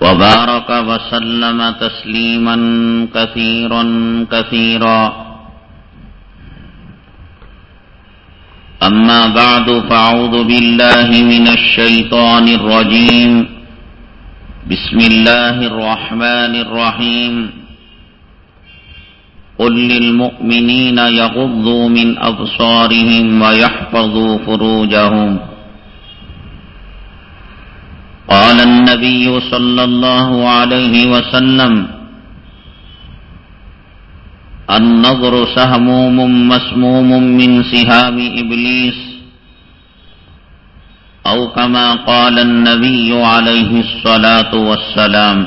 وبارك وسلم تسليما كثيرا كثيرا. أما بعد فأعوذ بالله من الشيطان الرجيم. بسم الله الرحمن الرحيم. قل للمؤمنين يغضوا من أبصارهم ويحفظوا فروجهم. قال النبي صلى الله عليه وسلم النظر سهموم مسموم من سهام إبليس أو كما قال النبي عليه الصلاة والسلام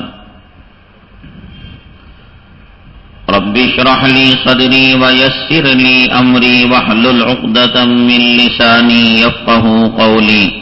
رب اشرح لي صدري ويسر لي أمري واحلل عقدة من لساني يفقه قولي.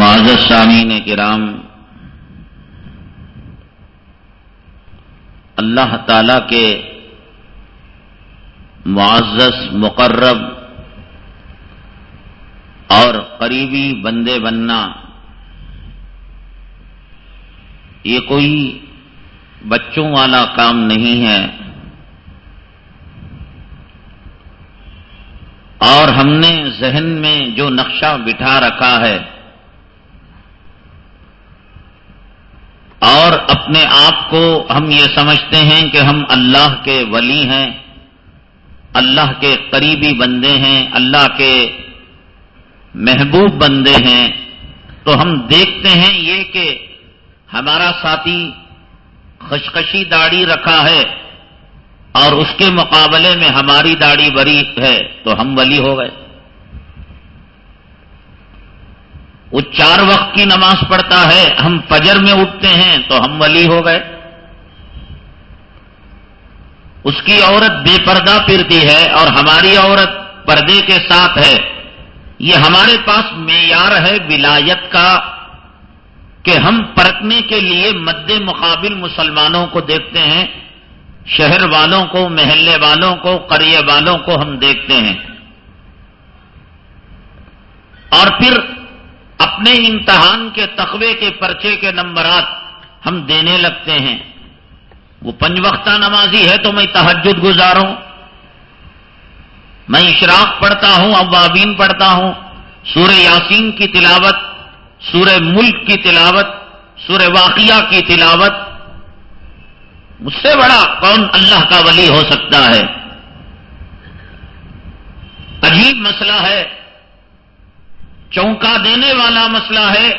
معزز سامعین کرام، اللہ تعالی کے معزز، مقرب اور قریبی بندے بننا، یہ کوئی بچوں والا کام نہیں ہے۔ اور ہم نے ذہن میں جو نقشہ بٹھا رکھا ہے اور اپنے آپ کو ہم یہ سمجھتے ہیں کہ ہم اللہ کے ولی ہیں، اللہ کے قریبی بندے ہیں، اللہ کے محبوب بندے ہیں۔ تو ہم دیکھتے ہیں یہ کہ ہمارا ساتھی خشخشی داڑھی رکھا ہے اور اس کے مقابلے میں ہماری داڑھی بری ہے، تو ہم ولی ہو گئے۔ وہ چار وقت کی نماز پڑھتا ہے، ہم فجر میں اٹھتے ہیں تو ہم ولی ہو گئے۔ اس کی عورت بے پردہ پھرتی ہے اور ہماری عورت پردے کے ساتھ ہے۔ یہ ہمارے پاس معیار ہے ولایت کا کہ ہم پرکھنے کے لیے مد مقابل مسلمانوں کو دیکھتے ہیں، شہر والوں کو، محلے والوں کو قریے والوں کو ہم دیکھتے ہیں۔ اور پھر اپنے امتحان کے تقوی کے پرچے کے نمبرات ہم دینے لگتے ہیں۔ وہ پنج وقتہ نمازی ہے تو میں تحجد گزاروں۔ میں اشراق پڑھتا ہوں، اوابین پڑھتا ہوں۔ سورہ یاسین کی تلاوت، سورہ ملک کی تلاوت، سورہ واقعہ کی تلاوت۔ مجھ سے بڑا کون اللہ کا ولی ہو سکتا ہے؟ عجیب مسئلہ ہے۔ چونکا دینے والا مسئلہ ہے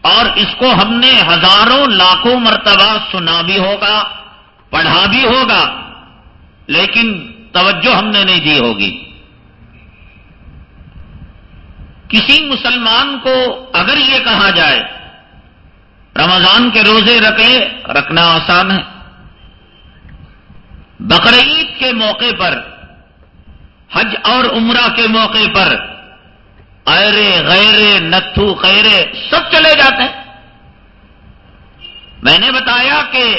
اور اس کو ہم نے ہزاروں لاکھوں مرتبہ سنا بھی ہوگا، پڑھا بھی ہوگا، لیکن توجہ ہم نے نہیں دی ہوگی۔ کسی مسلمان کو اگر یہ کہا جائے، رمضان کے روزے رکھے، رکھنا آسان ہے۔ بقرعید کے موقع پر، حج اور عمرہ کے موقع پر ایرے غیرے، نتھو خیرے، سب چلے جاتے ہیں۔ میں نے بتایا کہ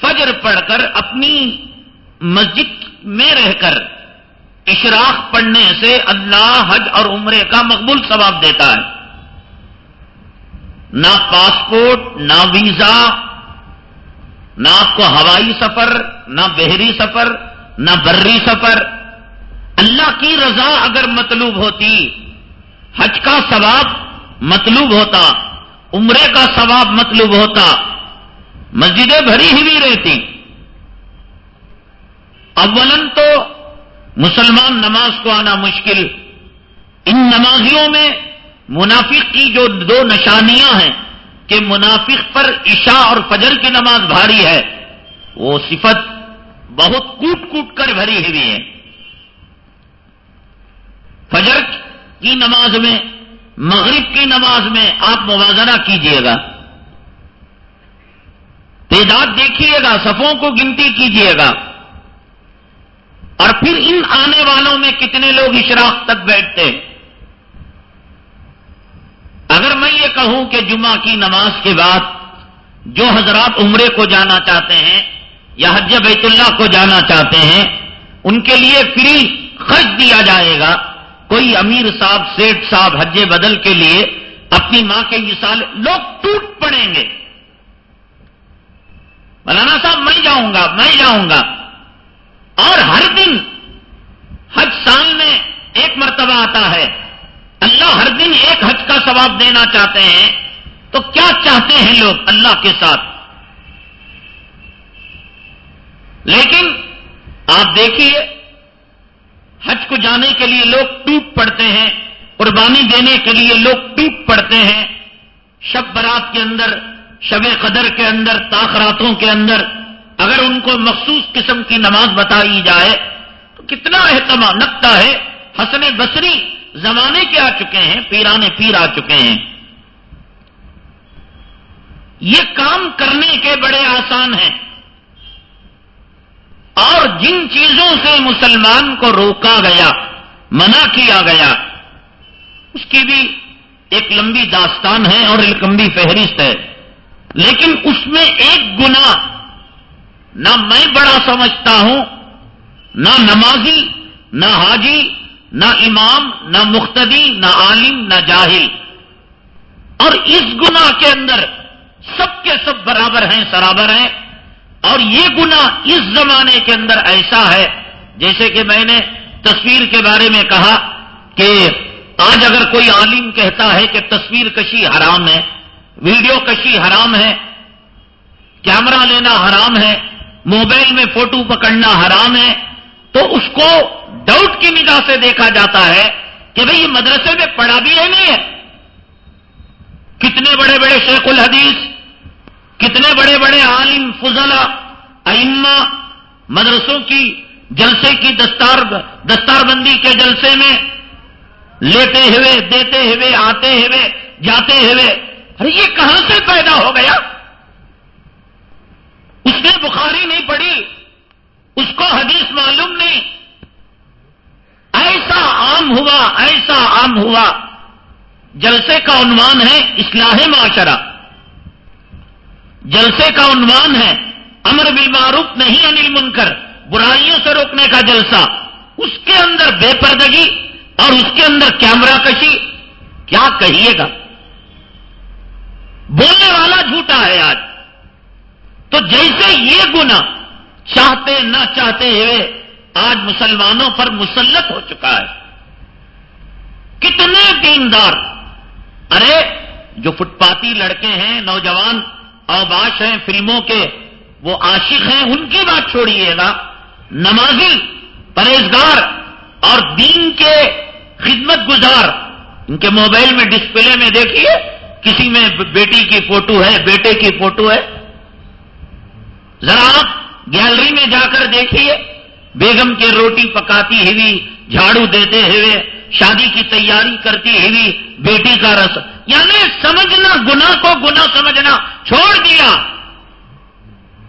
فجر پڑھ کر اپنی مسجد میں رہ کر اشراق پڑھنے سے اللہ حج اور عمرے کا مقبول ثواب دیتا ہے۔ نہ پاسپورٹ، نہ ویزا، نہ آپ کو ہوائی سفر، نہ بحری سفر، نہ بری سفر اللہ کی رضا اگر مطلوب ہوتی، حج کا ثواب مطلوب ہوتا، عمرے کا ثواب مطلوب ہوتا، مسجدیں بھری ہوئی رہتی۔ اولن تو مسلمان نماز کو آنا مشکل۔ ان نمازیوں میں منافق کی جو دو نشانیاں ہیں کہ منافق پر عشاء اور فجر کی نماز بھاری ہے، وہ صفت بہت کوٹ کوٹ کر بھری ہوئی ہے فجر کی نماز میں، مغرب کی نماز میں آپ موازنہ کیجیے گا۔ تعداد دیکھیے گا، صفوں کو گنتی کیجیے گا۔ اور پھر ان آنے والوں میں کتنے لوگ اشراق تک بیٹھتے؟ اگر میں یہ کہوں کہ جمعہ کی نماز کے بعد جو حضرات عمرے کو جانا چاہتے ہیں یا حج بیت اللہ کو جانا چاہتے ہیں، ان کے لیے فری خرچ دیا جائے گا۔ کوئی امیر صاحب سیٹ صاحب، حج بدل کے لیے اپنی ماں کے مثال لوگ ٹوٹ پڑیں گے۔ مولانا صاحب، میں جاؤں گا، میں جاؤں گا۔ اور ہر دن حج سال میں ایک مرتبہ آتا ہے۔ اللہ ہر دن ایک حج کا ثواب دینا چاہتے ہیں۔ تو کیا چاہتے ہیں لوگ اللہ کے ساتھ؟ لیکن آپ دیکھیے حج کو جانے کے لیے لوگ ٹوٹ پڑتے ہیں، قربانی دینے کے لیے لوگ ٹوٹ پڑتے ہیں۔ شب برات کے اندر، شب قدر کے اندر تاخراتوں کے اندر اگر ان کو مخصوص قسم کی نماز بتائی جائے تو کتنا اہتمام لگتا ہے۔ حسن بصری زمانے کے آ چکے ہیں پیرانے پیر آ چکے ہیں۔ یہ کام کرنے کے بڑے آسان ہیں۔ اور جن چیزوں سے مسلمان کو روکا گیا، منع کیا گیا، اس کی بھی ایک لمبی داستان ہے اور ایک لمبی فہرست ہے۔ لیکن اس میں ایک گنا نہ میں بڑا سمجھتا ہوں، نہ نمازی، نہ حاجی، نہ امام، نہ مختدی نہ عالم، نہ جاہل۔ اور اس گنا کے اندر سب کے سب برابر ہیں، سرابر ہیں۔ اور یہ گنا اس زمانے کے اندر ایسا ہے، جیسے کہ میں نے تصویر کے بارے میں کہا کہ آج اگر کوئی عالم کہتا ہے کہ تصویر کشی حرام ہے، ویڈیو کشی حرام ہے، کیمرہ لینا حرام ہے، موبائل میں فوٹو پکڑنا حرام ہے، تو اس کو ڈاؤٹ کی نگاہ سے دیکھا جاتا ہے کہ بھئی یہ مدرسے میں پڑھا بھی ہے نہیں ہے۔ کتنے بڑے بڑے شیخ الحدیث کتنے بڑے بڑے عالم فضلا ائمہ، مدرسوں کی جلسے کی دستار دستار بندی کے جلسے میں لیتے ہوئے، دیتے ہوئے، آتے ہوئے، جاتے ہوئے، ارے یہ کہاں سے پیدا ہو گیا؟ اس نے بخاری نہیں پڑھی، اس کو حدیث معلوم نہیں۔ ایسا عام ہوا، ایسا عام ہوا۔ جلسے کا عنوان ہے اصلاح معاشرہ۔ جلسے کا عنوان ہے، امر بالمعروف نہیں انل منکر برائیوں سے روکنے کا جلسہ۔ اس کے اندر بے پردگی اور اس کے اندر کیمرہ کشی، کیا کہیے گا؟ بولنے والا جھوٹا ہے آج۔ تو جیسے یہ گنا چاہتے نہ چاہتے ہوئے آج مسلمانوں پر مسلط ہو چکا ہے۔ کتنے دیندار۔ ارے، جو فٹ پاتی لڑکے ہیں، نوجوان اوباش ہیں فلموں کے، وہ عاشق ہیں، ان کی بات چھوڑیے گا۔ نمازی، پرہیزگار اور دین کے خدمت گزار۔ ان کے موبائل میں ڈسپلے میں دیکھیے، کسی میں بیٹی کی فوٹو ہے، بیٹے کی فوٹو ہے۔ ذرا آپ گیلری میں جا کر دیکھیے، بیگم کے روٹی پکاتی ہوئی جھاڑو دیتے ہوئے شادی کی تیاری کرتی ہوئی بیٹی کا رس یعنی سمجھنا گنا کو گنا سمجھنا، چھوڑ دیا۔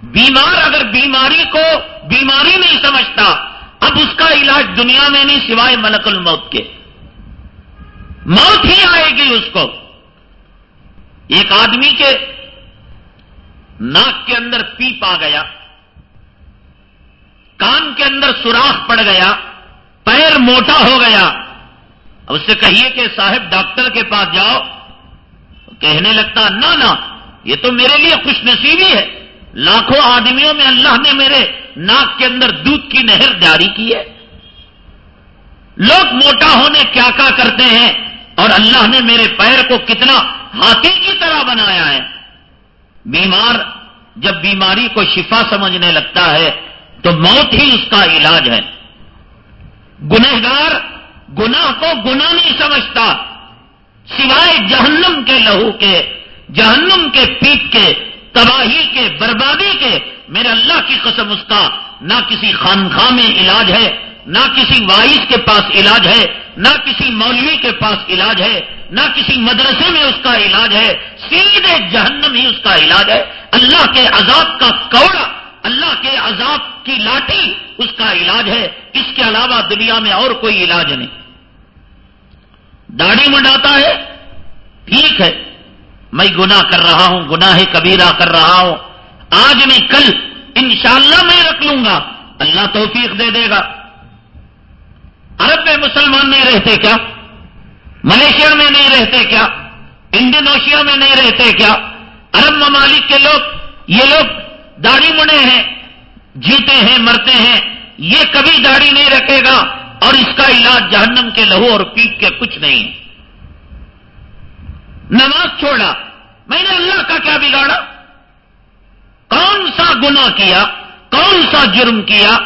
بیمار اگر بیماری کو بیماری نہیں سمجھتا، اب اس کا علاج دنیا میں نہیں، سوائے ملک الموت کے۔ موت ہی آئے گی اس کو۔ ایک آدمی کے ناک کے اندر پیپ آ گیا، کان کے اندر سوراخ پڑ گیا، پیر موٹا ہو گیا۔ اس سے کہیے کہ صاحب ڈاکٹر کے پاس جاؤ کہنے لگتا نہ نہ یہ تو میرے لیے خوش نصیبی ہے لاکھوں آدمیوں میں اللہ نے میرے ناک کے اندر دودھ کی نہر جاری کی ہے لوگ موٹا ہونے کیا کیا کرتے ہیں اور اللہ نے میرے پیر کو کتنا ہاتھی کی طرح بنایا ہے بیمار جب بیماری کو شفا سمجھنے لگتا ہے تو موت ہی اس کا علاج ہے گنہگار گناہ کو گناہ نہیں سمجھتا، سوائے جہنم کے لہو کے، جہنم کے پیپ کے، تباہی کے، بربادی کے، میرے اللہ کی قسم اس کا نہ کسی خانخواہ میں علاج ہے، نہ کسی وائس کے پاس علاج ہے، نہ کسی مولوی کے پاس علاج ہے، نہ کسی مدرسے میں اس کا علاج ہے، سیدھے جہنم ہی اس کا علاج ہے۔ اللہ کے عذاب کا کوڑا اللہ کے عذاب کی لاٹھی اس کا علاج ہے، اس کے علاوہ دنیا میں اور کوئی علاج نہیں۔ داڑھی منڈاتا ہے، ٹھیک ہے، میں گناہ کر رہا ہوں، گناہ کبیرہ کر رہا ہوں۔ آج نہیں، کل، انشاءاللہ میں رکھ لوں گا۔ اللہ توفیق دے دے گا۔ عرب میں مسلمان نہیں رہتے کیا؟ ملیشیا میں نہیں رہتے کیا؟ انڈونیشیا میں نہیں رہتے کیا؟ عرب ممالک کے لوگ، یہ لوگ داڑھی مڑے ہیں، جیتے ہیں، مرتے ہیں، یہ کبھی داڑھی نہیں رکھے گا اور اس کا علاج جہنم کے لہو اور پیٹ کے کچھ نہیں۔ نماز چھوڑا، میں نے اللہ کا کیا بگاڑا؟ کون سا گنا کیا؟ کون سا جرم کیا؟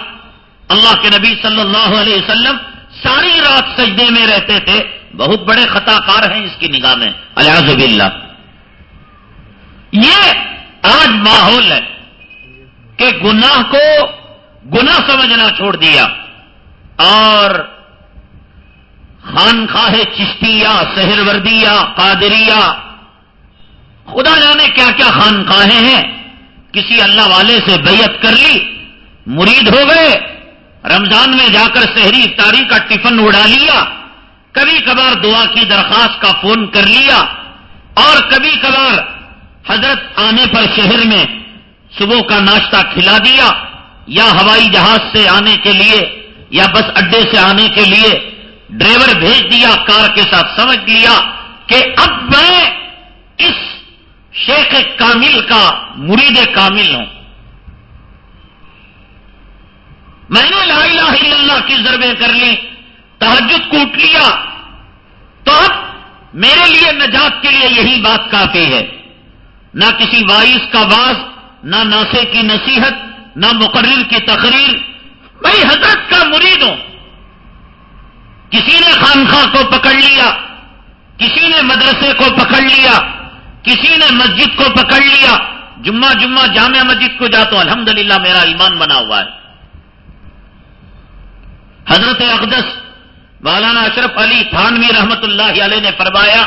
اللہ کے نبی صلی اللہ علیہ وسلم ساری رات سجدے میں رہتے تھے۔ بہت بڑے خطا کار ہیں اس کی نگاہ میں۔ الحاظ اللہ یہ آج ماحول ہے۔ کہ گناہ کو گناہ سمجھنا چھوڑ دیا اور خانخواہ چشتیا سہر وردیا قادریا خدا جانے کیا کیا خانخواہیں ہیں، کسی اللہ والے سے بیعت کر لی، مرید ہو گئے، رمضان میں جا کر شہری افطاری کا ٹفن اڑا لیا، کبھی کبھار دعا کی درخواست کا فون کر لیا، اور کبھی کبھار حضرت آنے پر شہر میں صبح کا ناشتہ کھلا دیا یا ہوائی جہاز سے آنے کے لیے یا بس اڈے سے آنے کے لیے ڈرائیور بھیج دیا، کار کے ساتھ سمجھ لیا کہ اب میں اس شیخ کامل کا مرید کامل ہوں۔ میں نے لا الہ الا اللہ کی ضربیں کر لی تحجد کوٹ لیا۔ تو اب میرے لیے نجات کے لیے یہی بات کافی ہے۔ نہ کسی وائس کا باز نہ ناسے کی نصیحت، نہ مقرر کی تقریر۔ میں حضرت کا مرید ہوں کسی نے خانخواہ کو پکڑ لیا، کسی نے مدرسے کو پکڑ لیا، کسی نے مسجد کو پکڑ لیا۔ جمعہ جمعہ جامع مسجد کو جاتا ہوں الحمدللہ میرا ایمان بنا ہوا ہے۔ حضرت اقدس مولانا اشرف علی تھانوی رحمت اللہ علیہ نے فرمایا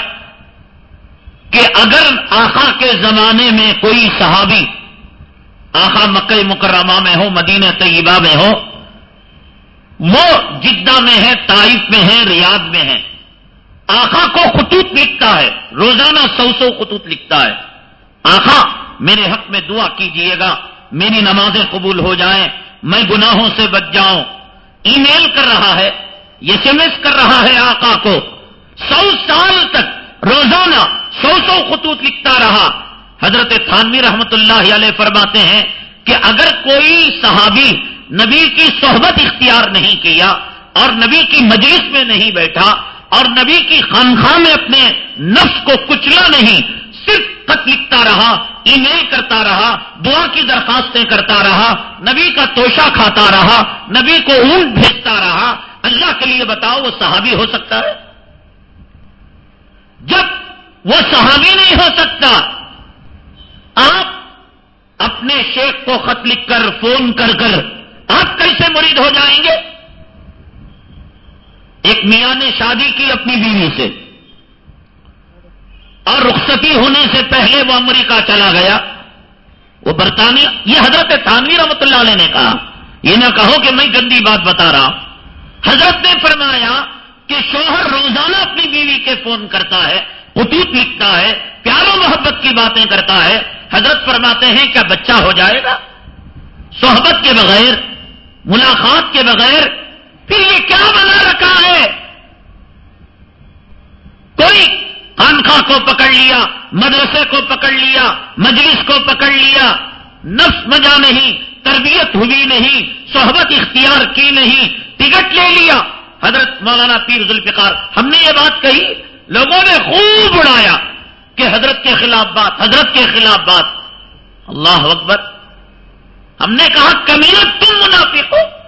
کہ اگر آخا کے زمانے میں کوئی صحابی آخا مکہ مکرمہ میں ہو، مدینہ طیبہ میں ہو۔ وہ جدہ میں ہے طائف میں ہے ریاض میں ہے آخا کو خطوط لکھتا ہے، روزانہ سو سو خطوط لکھتا ہے۔ آخا میرے حق میں دعا کیجیے گا، میری نمازیں قبول ہو جائیں، میں گناہوں سے بچ جاؤں۔ ای میل کر رہا ہے، ایس ایم ایس کر رہا ہے آقا کو۔ سو سال تک روزانہ سو سو خطوط لکھتا رہا۔ حضرت تھانوی رحمت اللہ علیہ فرماتے ہیں کہ اگر کوئی صحابی نبی کی صحبت اختیار نہیں کیا اور نبی کی مجلس میں نہیں بیٹھا اور نبی کی خانخواہ میں اپنے نفس کو کچلا نہیں، صرف خط لکھتا رہا ای میل کرتا رہا، دعا کی درخواستیں کرتا رہا، نبی کا توشہ کھاتا رہا، نبی کو اونٹ بھیجتا رہا، اللہ کے لیے بتاؤ وہ صحابی ہو سکتا ہے؟ جب وہ صحابی نہیں ہو سکتا آپ اپنے شیخ کو خط لکھ کر، فون کر کر آپ کیسے مرید ہو جائیں گے؟ ایک میاں نے شادی کی اپنی بیوی سے اور رخصتی ہونے سے پہلے وہ امریکہ چلا گیا۔ وہ برطانیہ، یہ حضرت تانوی رحمت اللہ علیہ نے کہا۔ یہ نہ کہو کہ میں گندی بات بتا رہا ہوں۔ حضرت نے فرمایا کہ شوہر روزانہ اپنی بیوی کے فون کرتا ہے، خطوط لکھتا ہے، پیار و محبت کی باتیں کرتا ہے۔ حضرت فرماتے ہیں کیا بچہ ہو جائے گا؟ صحبت کے بغیر، ملاقات کے بغیر پھر یہ کیا بنا رکھا ہے؟ کوئی خانخواہ کو پکڑ لیا، مدرسے کو پکڑ لیا، مجلس کو پکڑ لیا، نفس مجا نہیں، تربیت ہوئی نہیں، صحبت اختیار کی نہیں، ٹکٹ لے لیا۔ حضرت مولانا پیر ذوالفقار، ہم نے یہ بات کہی، لوگوں نے خوب اڑایا۔ کہ حضرت کے خلاف بات، حضرت کے خلاف بات۔ اللہ اکبر۔ ہم نے کہا کمیت تم منافق ہو۔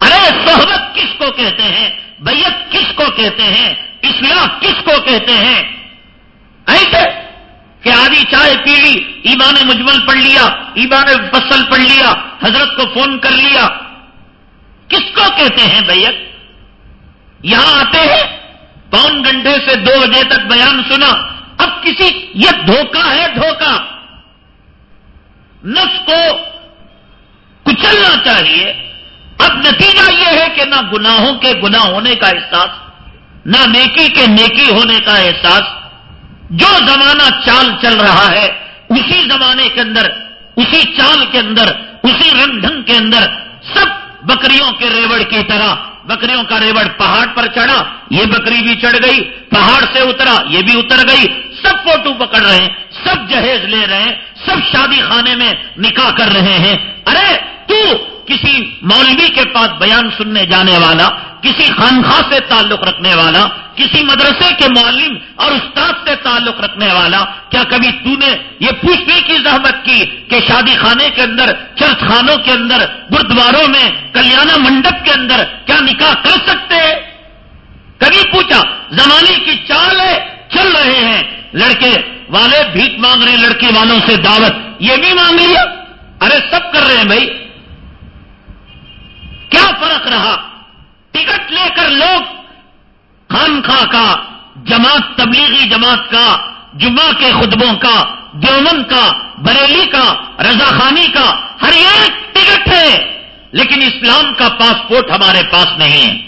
ارے، صحبت کس کو کہتے ہیں؟ بیت کس کو کہتے ہیں؟ اصلاح کس کو کہتے ہیں؟ ایسے کہ آدھی چائے پی لی، ایمان مجمل پڑھ لیا، ایمان فصل پڑھ لیا، حضرت کو فون کر لیا۔ کس کو کہتے ہیں بیت یہاں آتے ہیں پون گھنٹے سے دو بجے تک بیان سنا۔ اب کسی، یہ دھوکہ ہے دھوکہ۔ نفس کو کچلنا چاہیے۔ اب نتیجہ یہ ہے کہ نہ گناہوں کے گناہ ہونے کا احساس، نہ نیکی کے نیکی ہونے کا احساس۔ جو زمانہ چال چل رہا ہے، اسی زمانے کے اندر، اسی چال کے اندر، اسی رنگ ڈھنگ کے اندر، سب بکریوں کے ریوڑ کی طرح بکریوں کا ریوڑ پہاڑ پر چڑھا، یہ بکری بھی چڑھ گئی، پہاڑ سے اترا، یہ بھی اتر گئی۔ سب فوٹو پکڑ رہے ہیں، سب جہیز لے رہے ہیں، سب شادی خانے میں نکاح کر رہے ہیں۔ ارے، تو کسی مولوی کے پاس بیان سننے جانے والا، کسی خانخواہ سے تعلق رکھنے والا، کسی مدرسے کے معلم اور استاد سے تعلق رکھنے والا، کیا کبھی تو نے یہ پوچھنے کی زحمت کی کہ شادی خانے کے اندر، چرچ خانوں کے اندر، گردواروں میں، کلیانہ منڈپ کے اندر کیا نکاح کر سکتے؟ ہیں کبھی پوچھا، زمانے کی چال ہے، چل رہے ہیں۔ لڑکے والے بھیک مانگ رہے ہیں لڑکی والوں سے دعوت، یہ بھی مانگ لیا؟ ارے سب کر رہے ہیں بھائی۔ کیا فرق رہا؟ ٹکٹ لے کر لوگ خانخواہ کا، جماعت تبلیغی جماعت کا، جمعہ کے خطبوں کا، دیومن کا، بریلی کا، رضا خانی کا، ہر ایک ٹکٹ ہے، لیکن اسلام کا پاسپورٹ ہمارے پاس نہیں۔ ہے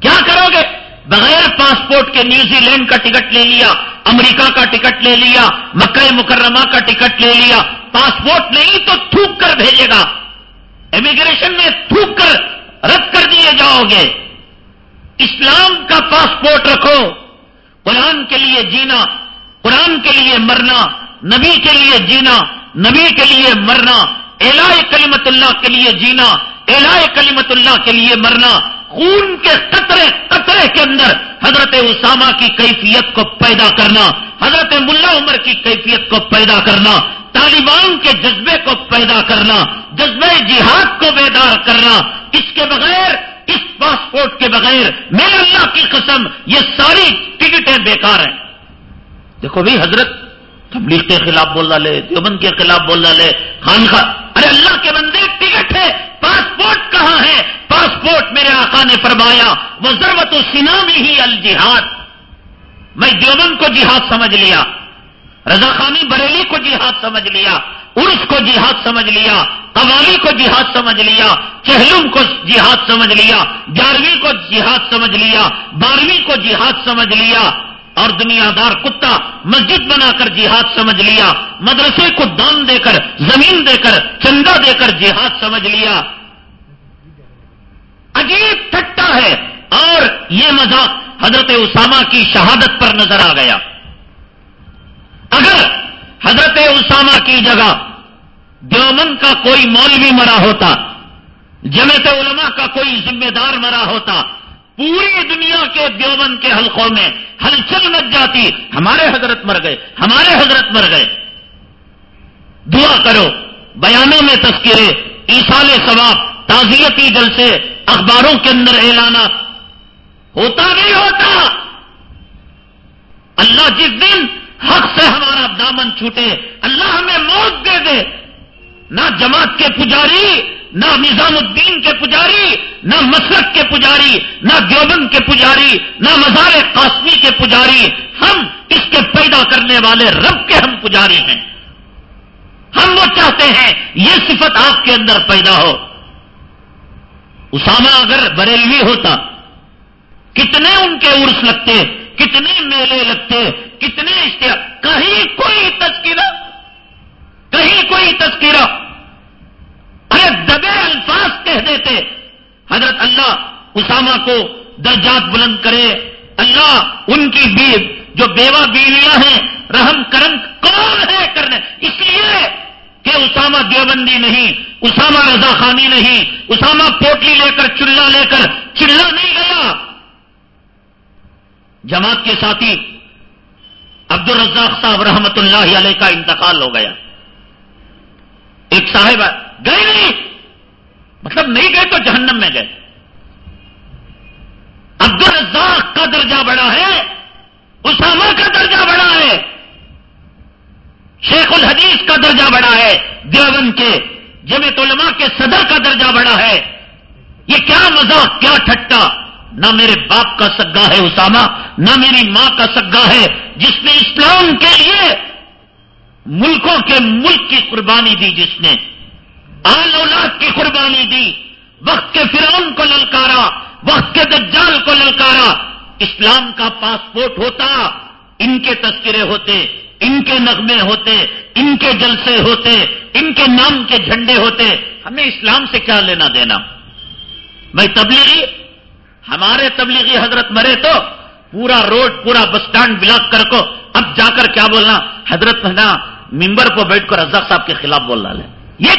کیا کرو گے؟ بغیر پاسپورٹ کے نیوزی لینڈ کا ٹکٹ لے لیا، امریکہ کا ٹکٹ لے لیا، مکہ مکرمہ کا ٹکٹ لے لیا، پاسپورٹ نہیں تو تھوک کر بھیجے گا۔ امیگریشن میں تھوک کر رد کر دیے جاؤ گے۔ اسلام کا پاسپورٹ رکھو۔ قرآن کے لیے جینا، قرآن کے لیے مرنا، نبی کے لیے جینا، نبی کے لیے مرنا الا کلیمت اللہ کے لیے جینا الا کلیمت اللہ کے لیے مرنا۔ خون کے قطرے قطرے کے اندر حضرت اسامہ کی کیفیت کو پیدا کرنا، حضرت ملا عمر کی کیفیت کو پیدا کرنا، طالبان کے جذبے کو پیدا کرنا جذبے جہاد کو بیدار کرنا، اس کے بغیر، اس پاسپورٹ کے بغیر، میرے اللہ کی قسم، یہ ساری ٹکٹیں بیکار ہیں۔ دیکھو بھائی حضرت تبلیغ کے خلاف بول ڈالے دیوبند کے خلاف بول ڈالے خان خان ارے اللہ کے بندے، ٹکٹ ہے، پاسپورٹ کہاں ہے؟ پاسپورٹ میرے آقا نے فرمایا وہ ضرورت و سنا میں ہی الجہاد۔ میں دیوبند کو جہاد سمجھ لیا، رضا خانی بریلی کو جہاد سمجھ لیا، عرس کو جہاد سمجھ لیا، قوالی کو جہاد سمجھ لیا، چہلم کو جہاد سمجھ لیا گیارہویں کو جہاد سمجھ لیا بارہویں کو جہاد سمجھ لیا۔ اور دنیا دار کتا مسجد بنا کر جہاد سمجھ لیا، مدرسے کو دان دے کر، زمین دے کر، چندہ دے کر جہاد سمجھ لیا۔ عجیب ٹھٹا ہے۔ اور یہ مذاق حضرت اسامہ کی شہادت پر نظر آ گیا۔ اگر حضرت اسامہ کی جگہ دیومن کا کوئی مولوی مرا ہوتا، جمعیت علماء کا کوئی ذمہ دار مرا ہوتا پوری دنیا کے دیوبند کے حلقوں میں ہلچل مچ جاتی، ہمارے حضرت مر گئے، ہمارے حضرت مر گئے۔ دعا کرو، بیانوں میں تذکرے ایسال ثواب تعزیتی جلسے، اخباروں کے اندر اعلانات۔ ہوتا نہیں ہوتا۔ اللہ جس دن حق سے ہمارا دامن چھوٹے، اللہ ہمیں موت دے دے۔ نہ جماعت کے پجاری نہ نظام الدین کے پجاری، نہ مسرت کے پجاری، نہ دیوبند کے پجاری، نہ مزار قاسمی کے پجاری۔ ہم اس کے پیدا کرنے والے رب کے ہم پجاری ہیں۔ ہم وہ چاہتے ہیں یہ صفت آپ کے اندر پیدا ہو۔ اسامہ اگر بریلوی ہوتا، کتنے ان کے عرس لگتے، کتنے میلے لگتے، کتنے اشتہار کہیں کوئی تذکرہ۔ بڑے دبے الفاظ کہہ دیتے۔ حضرت اللہ اسامہ کو درجات بلند کرے۔ اللہ ان کی بیو جو بیوہ بیویاں ہیں، رحم کرم کون ہے کرنے؟ اس لیے کہ اسامہ دیوبندی نہیں، اسامہ رضا خانی نہیں، اسامہ پوٹلی لے کر چلا لے کر چلا نہیں گیا۔ جماعت کے ساتھی عبد الرزاق صاحب رحمت اللہ علیہ کا انتقال ہو گیا۔ ایک صاحب گئے نہیں۔ مطلب نہیں گئے تو جہنم میں گئے۔ عبد الرزاق کا درجہ بڑا ہے، اسامہ کا درجہ بڑا ہے، شیخ الحدیث کا درجہ بڑا ہے، دیوبند کے جمع علماء کے صدر کا درجہ بڑا ہے۔ یہ کیا مذاق، کیا ٹھٹا نہ میرے باپ کا سگا ہے اسامہ، نہ میری ماں کا سگا ہے، جس نے اسلام کے لیے ملکوں کے ملک کی قربانی دی جس نے۔ آل اولاد کی قربانی دی۔ وقت کے فرعون کو للکارا، وقت کے دجال کو للکارا۔ اسلام کا پاسپورٹ ہوتا، ان کے تذکرے ہوتے، ان کے نغمے ہوتے، ان کے جلسے ہوتے، ان کے نام کے جھنڈے ہوتے۔ ہمیں اسلام سے کیا لینا دینا؟ میں تبلیغی؟ ہمارے تبلیغی حضرت مرے تو پورا روڈ، پورا بس اسٹینڈ بلاک کر کو۔ اب جا کر کیا بولنا؟ حضرت نا ممبر کو بیٹھ کر رزاق صاحب کے خلاف بول ڈالے یہ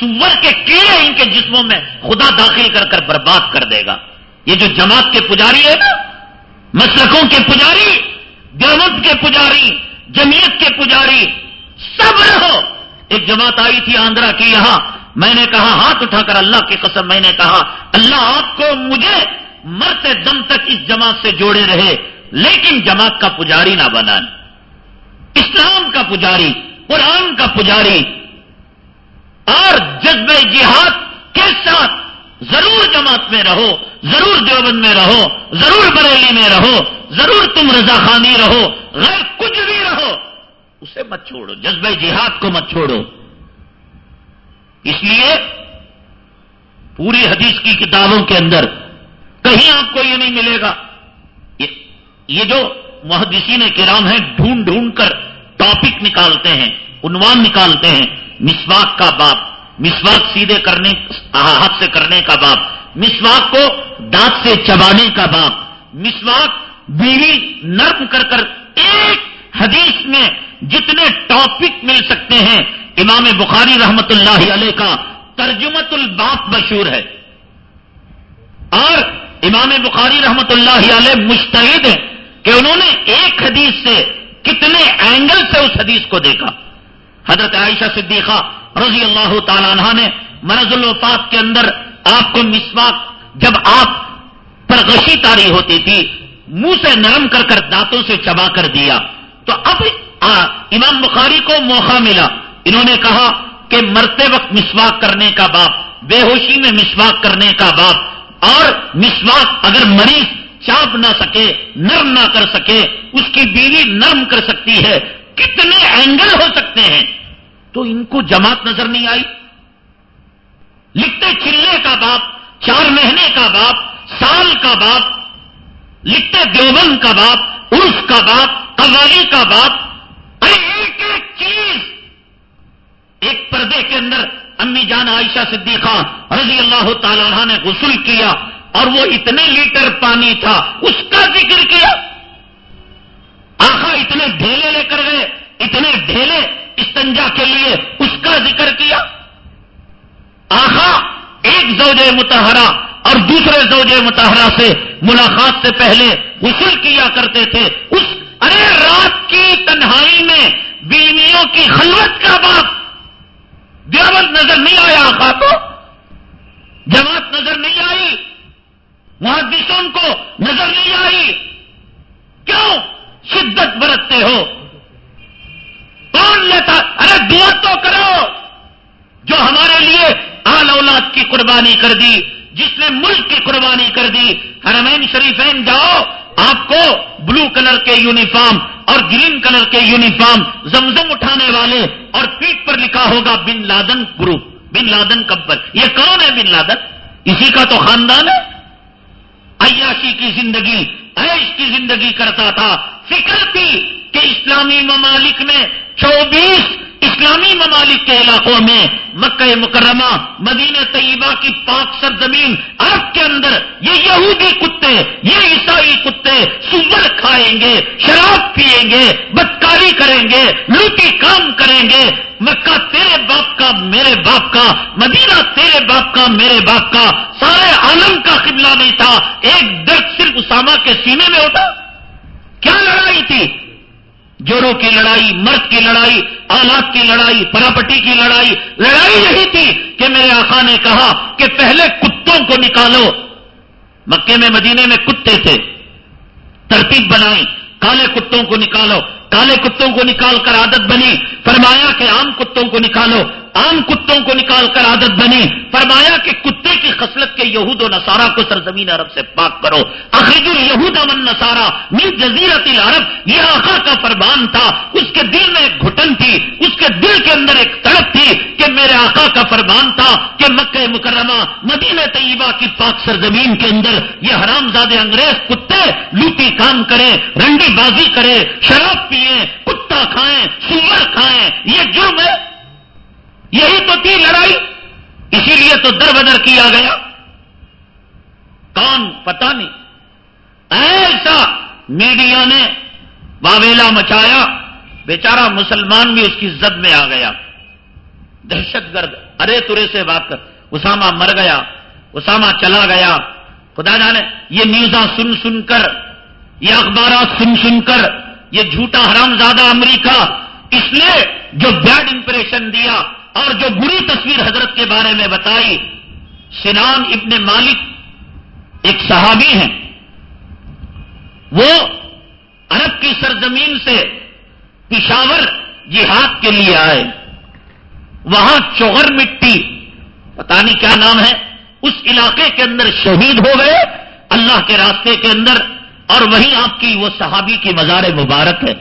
سور کے کیڑے ان کے جسموں میں خدا داخل کر کر برباد کر دے گا۔ یہ جو جماعت کے پجاری ہے نا، مسلکوں کے پجاری دیوت کے پجاری جمیت کے پجاری، سب رہو۔ ایک جماعت آئی تھی آندرا کی یہاں۔ میں نے کہا، ہاتھ اٹھا کر اللہ کی قسم میں نے کہا، اللہ آپ کو مجھے مرتے دم تک اس جماعت سے جوڑے رہے، لیکن جماعت کا پجاری نہ بنا اسلام کا پجاری، قرآن کا پجاری۔ اور جذب جہاد کے ساتھ ضرور جماعت میں رہو، ضرور دیوبند میں رہو، ضرور بریلی میں رہو، ضرور تم رضا خانی رہو، غیر کچھ بھی رہو۔ اسے مت چھوڑو جذبہ جہاد کو مت چھوڑو۔ اس لیے پوری حدیث کی کتابوں کے اندر کہیں آپ کو یہ نہیں ملے گا۔ یہ جو محدثین کرام ہیں، ڈھونڈ ڈھونڈ کر ٹاپک نکالتے ہیں، عنوان نکالتے ہیں، مسواک کا باپ، مسواک سیدھے کرنے، ہاتھ سے کرنے کا باپ، مسواک کو دانت سے چبانے کا باپ، مسواک بیوی نرم کر کر ایک حدیث میں جتنے ٹاپک مل سکتے ہیں، امام بخاری رحمت اللہ علیہ کا ترجمت الباپ مشہور ہے۔ اور امام بخاری رحمت اللہ علیہ مشتحد ہے کہ انہوں نے ایک حدیث سے کتنے اینگل سے اس حدیث کو دیکھا۔ حضرت عائشہ صدیقہ رضی اللہ تعالیٰ عنہ نے مرض الوفات کے اندر آپ کو مسواک جب آپ پر غشی تاری ہوتی تھی، منہ سے نرم کر کر دانتوں سے چبا کر دیا۔ تو اب امام بخاری کو موقع ملا۔ انہوں نے کہا کہ مرتے وقت مسواک کرنے کا باپ، بے ہوشی میں مسواک کرنے کا باپ، اور مسواک اگر مریض چاپ نہ سکے، نرم نہ کر سکے، اس کی بیوی نرم کر سکتی ہے۔ کتنے اینگل ہو سکتے ہیں۔ تو ان کو جماعت نظر نہیں آئی۔ لکھتے چلے کا باپ، چار مہینے کا باپ، سال کا باپ، لکھتے دیوبند کا باپ، عرف کا باپ، قوالی کا باپ۔ ایک ایک چیز۔ ایک پردے کے اندر امی جان عائشہ صدیقہ رضی اللہ تعالیٰ نے غسل کیا۔ اور وہ اتنے لیٹر پانی تھا، اس کا ذکر کیا۔ آخا اتنے ڈھیلے لے کر گئے، اتنے ڈھیلے استنجا کے لیے اس کا ذکر کیا۔ آخا ایک زوج متحرہ اور دوسرے زوج متحرہ سے ملاقات سے پہلے غسل کیا کرتے تھے۔ اس، ارے رات کی تنہائی میں بیویوں کی خلوت کا باپ۔ دیوت نظر نہیں آیا آخا کو۔ جماعت نظر نہیں آئی۔ محدثوں کو نظر نہیں آئی۔ کیوں؟ شدت برتتے ہو۔ کون لیتا؟ ارے دعا تو کرو جو ہمارے لیے آل اولاد کی قربانی کر دی، جس نے ملک کی قربانی کر دی۔ حرمین شریفین، جاؤ۔ آپ کو بلو کلر کے یونیفارم اور گرین کلر کے یونیفارم زمزم اٹھانے والے اور پیٹ پر لکھا ہوگا bin Laden group, bin Laden company یہ کون ہے بن لادن؟ اسی کا تو خاندان ہے۔ عیاشی کی زندگی عیش کی زندگی کرتا تھا فکر تھی۔ کہ اسلامی ممالک میں چوبیس اسلامی ممالک کے علاقوں میں مکہ مکرمہ، مدینہ طیبہ کی پاک سرزمین، عرب کے اندر یہ یہودی کتے، یہ عیسائی کتے سور کھائیں گے، شراب پیئیں گے، بدکاری کریں گے، لوٹی کام کریں گے۔ مکہ تیرے باپ کا، میرے باپ کا، مدینہ تیرے باپ کا، میرے باپ کا۔ سارے عالم کا قبلہ نہیں تھا۔ ایک درد صرف اسامہ کے سینے میں ہوتا۔ کیا لڑائی تھی؟ جوڑوں کی لڑائی، مرد کی لڑائی آلات کی لڑائی، پراپرٹی کی لڑائی لڑائی یہی تھی کہ میرے آقا نے کہا کہ پہلے کتوں کو نکالو۔ مکے میں، مدینے میں کتے تھے۔ ترتیب بنائی، کالے کتوں کو نکالو۔ کالے کتوں کو نکال کر عادت بنی، فرمایا کہ عام کتوں کو نکالو عام کتوں کو نکال کر عادت بنی، فرمایا کہ کتے کی خصلت کے یہود و نصارہ کو سرزمین عرب سے پاک کرو۔ اخیج الہود امن نصارہ من جزیرت العرب، یہ آخا کا فرمان تھا۔ اس کے دل میں ایک گھٹن تھی، اس کے دل کے اندر ایک تڑپ تھی کہ میرے آقا کا فرمان تھا کہ مکہ مکرمہ، مدینہ طیبہ کی پاک سرزمین کے اندر یہ حرام زادے انگریز کتے لوٹی کام کرے رنڈی بازی کرے شراب پی پیئے کتا کھائیں سور کھائیں، یہ جرم ہے۔ یہی تو تھی لڑائی، اسی لیے تو در بدر کیا گیا۔ کون؟ پتا نہیں۔ ایسا میڈیا نے واویلا مچایا، بیچارہ مسلمان بھی اس کی زد میں آ گیا۔ دہشت گرد، ارے ترے سے بات کر۔ اسامہ مر گیا، اسامہ چلا گیا۔ خدا جانے، یہ نیوزاں سن سن کر، یہ اخبارات سن سن کر یہ جھوٹا حرام زیادہ امریکہ اس نے جو بیڈ امپریشن دیا اور جو بری تصویر حضرت کے بارے میں بتائی، سنان ابن مالک ایک صحابی ہیں۔ وہ عرب کی سرزمین سے پشاور جہاد کے لیے آئے۔ وہاں چوہر مٹی پتا نہیں کیا نام ہے، اس علاقے کے اندر شہید ہو گئے، اللہ کے راستے کے اندر اور وہیں آپ کی وہ صحابی کی مزار مبارک ہے۔